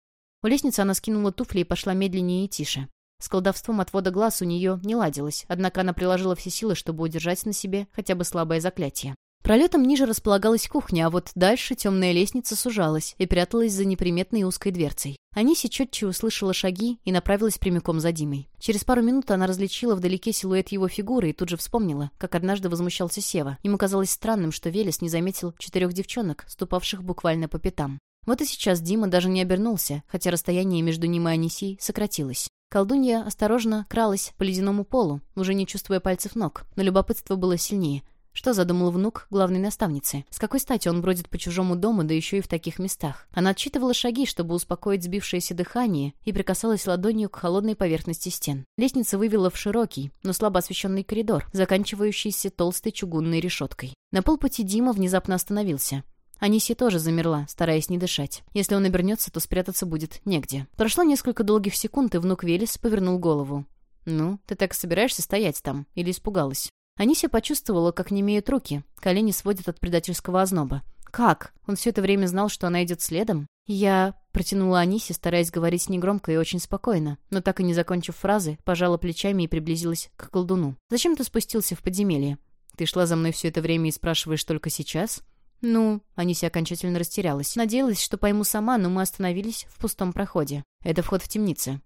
У лестницы она скинула туфли и пошла медленнее и тише. С колдовством отвода глаз у нее не ладилось, однако она приложила все силы, чтобы удержать на себе хотя бы слабое заклятие. Пролетом ниже располагалась кухня, а вот дальше темная лестница сужалась и пряталась за неприметной узкой дверцей. Аниси четче услышала шаги и направилась прямиком за Димой. Через пару минут она различила вдалеке силуэт его фигуры и тут же вспомнила, как однажды возмущался Сева. Ему казалось странным, что Велес не заметил четырех девчонок, ступавших буквально по пятам. Вот и сейчас Дима даже не обернулся, хотя расстояние между ним и Анисией сократилось. Колдунья осторожно кралась по ледяному полу, уже не чувствуя пальцев ног, но любопытство было сильнее. Что задумал внук главной наставницы? С какой стати он бродит по чужому дому, да еще и в таких местах? Она отчитывала шаги, чтобы успокоить сбившееся дыхание, и прикасалась ладонью к холодной поверхности стен. Лестница вывела в широкий, но слабо освещенный коридор, заканчивающийся толстой чугунной решеткой. На полпути Дима внезапно остановился. Аниси тоже замерла, стараясь не дышать. Если он обернется, то спрятаться будет негде. Прошло несколько долгих секунд, и внук Велес повернул голову. «Ну, ты так собираешься стоять там? Или испугалась?» Анися почувствовала, как немеют руки, колени сводят от предательского озноба. «Как? Он все это время знал, что она идет следом?» «Я...» — протянула Анисе, стараясь говорить негромко и очень спокойно, но так и не закончив фразы, пожала плечами и приблизилась к колдуну. «Зачем ты спустился в подземелье? Ты шла за мной все это время и спрашиваешь только сейчас?» «Ну...» — Анися окончательно растерялась. Надеялась, что пойму сама, но мы остановились в пустом проходе. Это вход в темницы.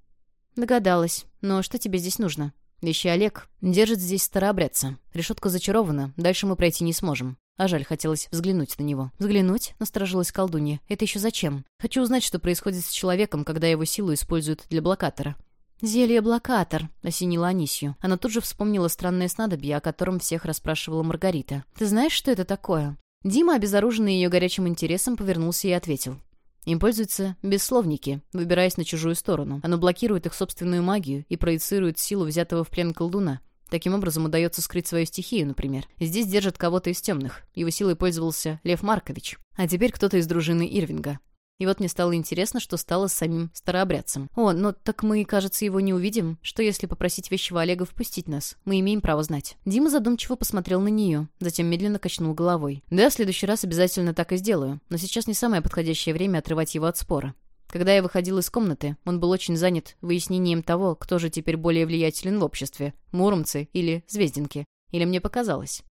«Догадалась. Но что тебе здесь нужно?» Вещи Олег держит здесь старообрядца. Решетка зачарована, дальше мы пройти не сможем. А жаль, хотелось взглянуть на него. «Взглянуть?» — насторожилась колдунья. «Это еще зачем? Хочу узнать, что происходит с человеком, когда его силу используют для блокатора». «Зелье-блокатор», — осенила Анисью. Она тут же вспомнила странное снадобье, о котором всех расспрашивала Маргарита. «Ты знаешь, что это такое?» Дима, обезоруженный ее горячим интересом, повернулся и ответил. Им пользуются бессловники, выбираясь на чужую сторону. Оно блокирует их собственную магию и проецирует силу взятого в плен колдуна. Таким образом удается скрыть свою стихию, например. Здесь держат кого-то из темных. Его силой пользовался Лев Маркович. А теперь кто-то из дружины Ирвинга. И вот мне стало интересно, что стало с самим старообрядцем. «О, но так мы, кажется, его не увидим. Что если попросить вещего Олега впустить нас? Мы имеем право знать». Дима задумчиво посмотрел на нее, затем медленно качнул головой. «Да, в следующий раз обязательно так и сделаю. Но сейчас не самое подходящее время отрывать его от спора. Когда я выходил из комнаты, он был очень занят выяснением того, кто же теперь более влиятелен в обществе – муромцы или звездинки. Или мне показалось.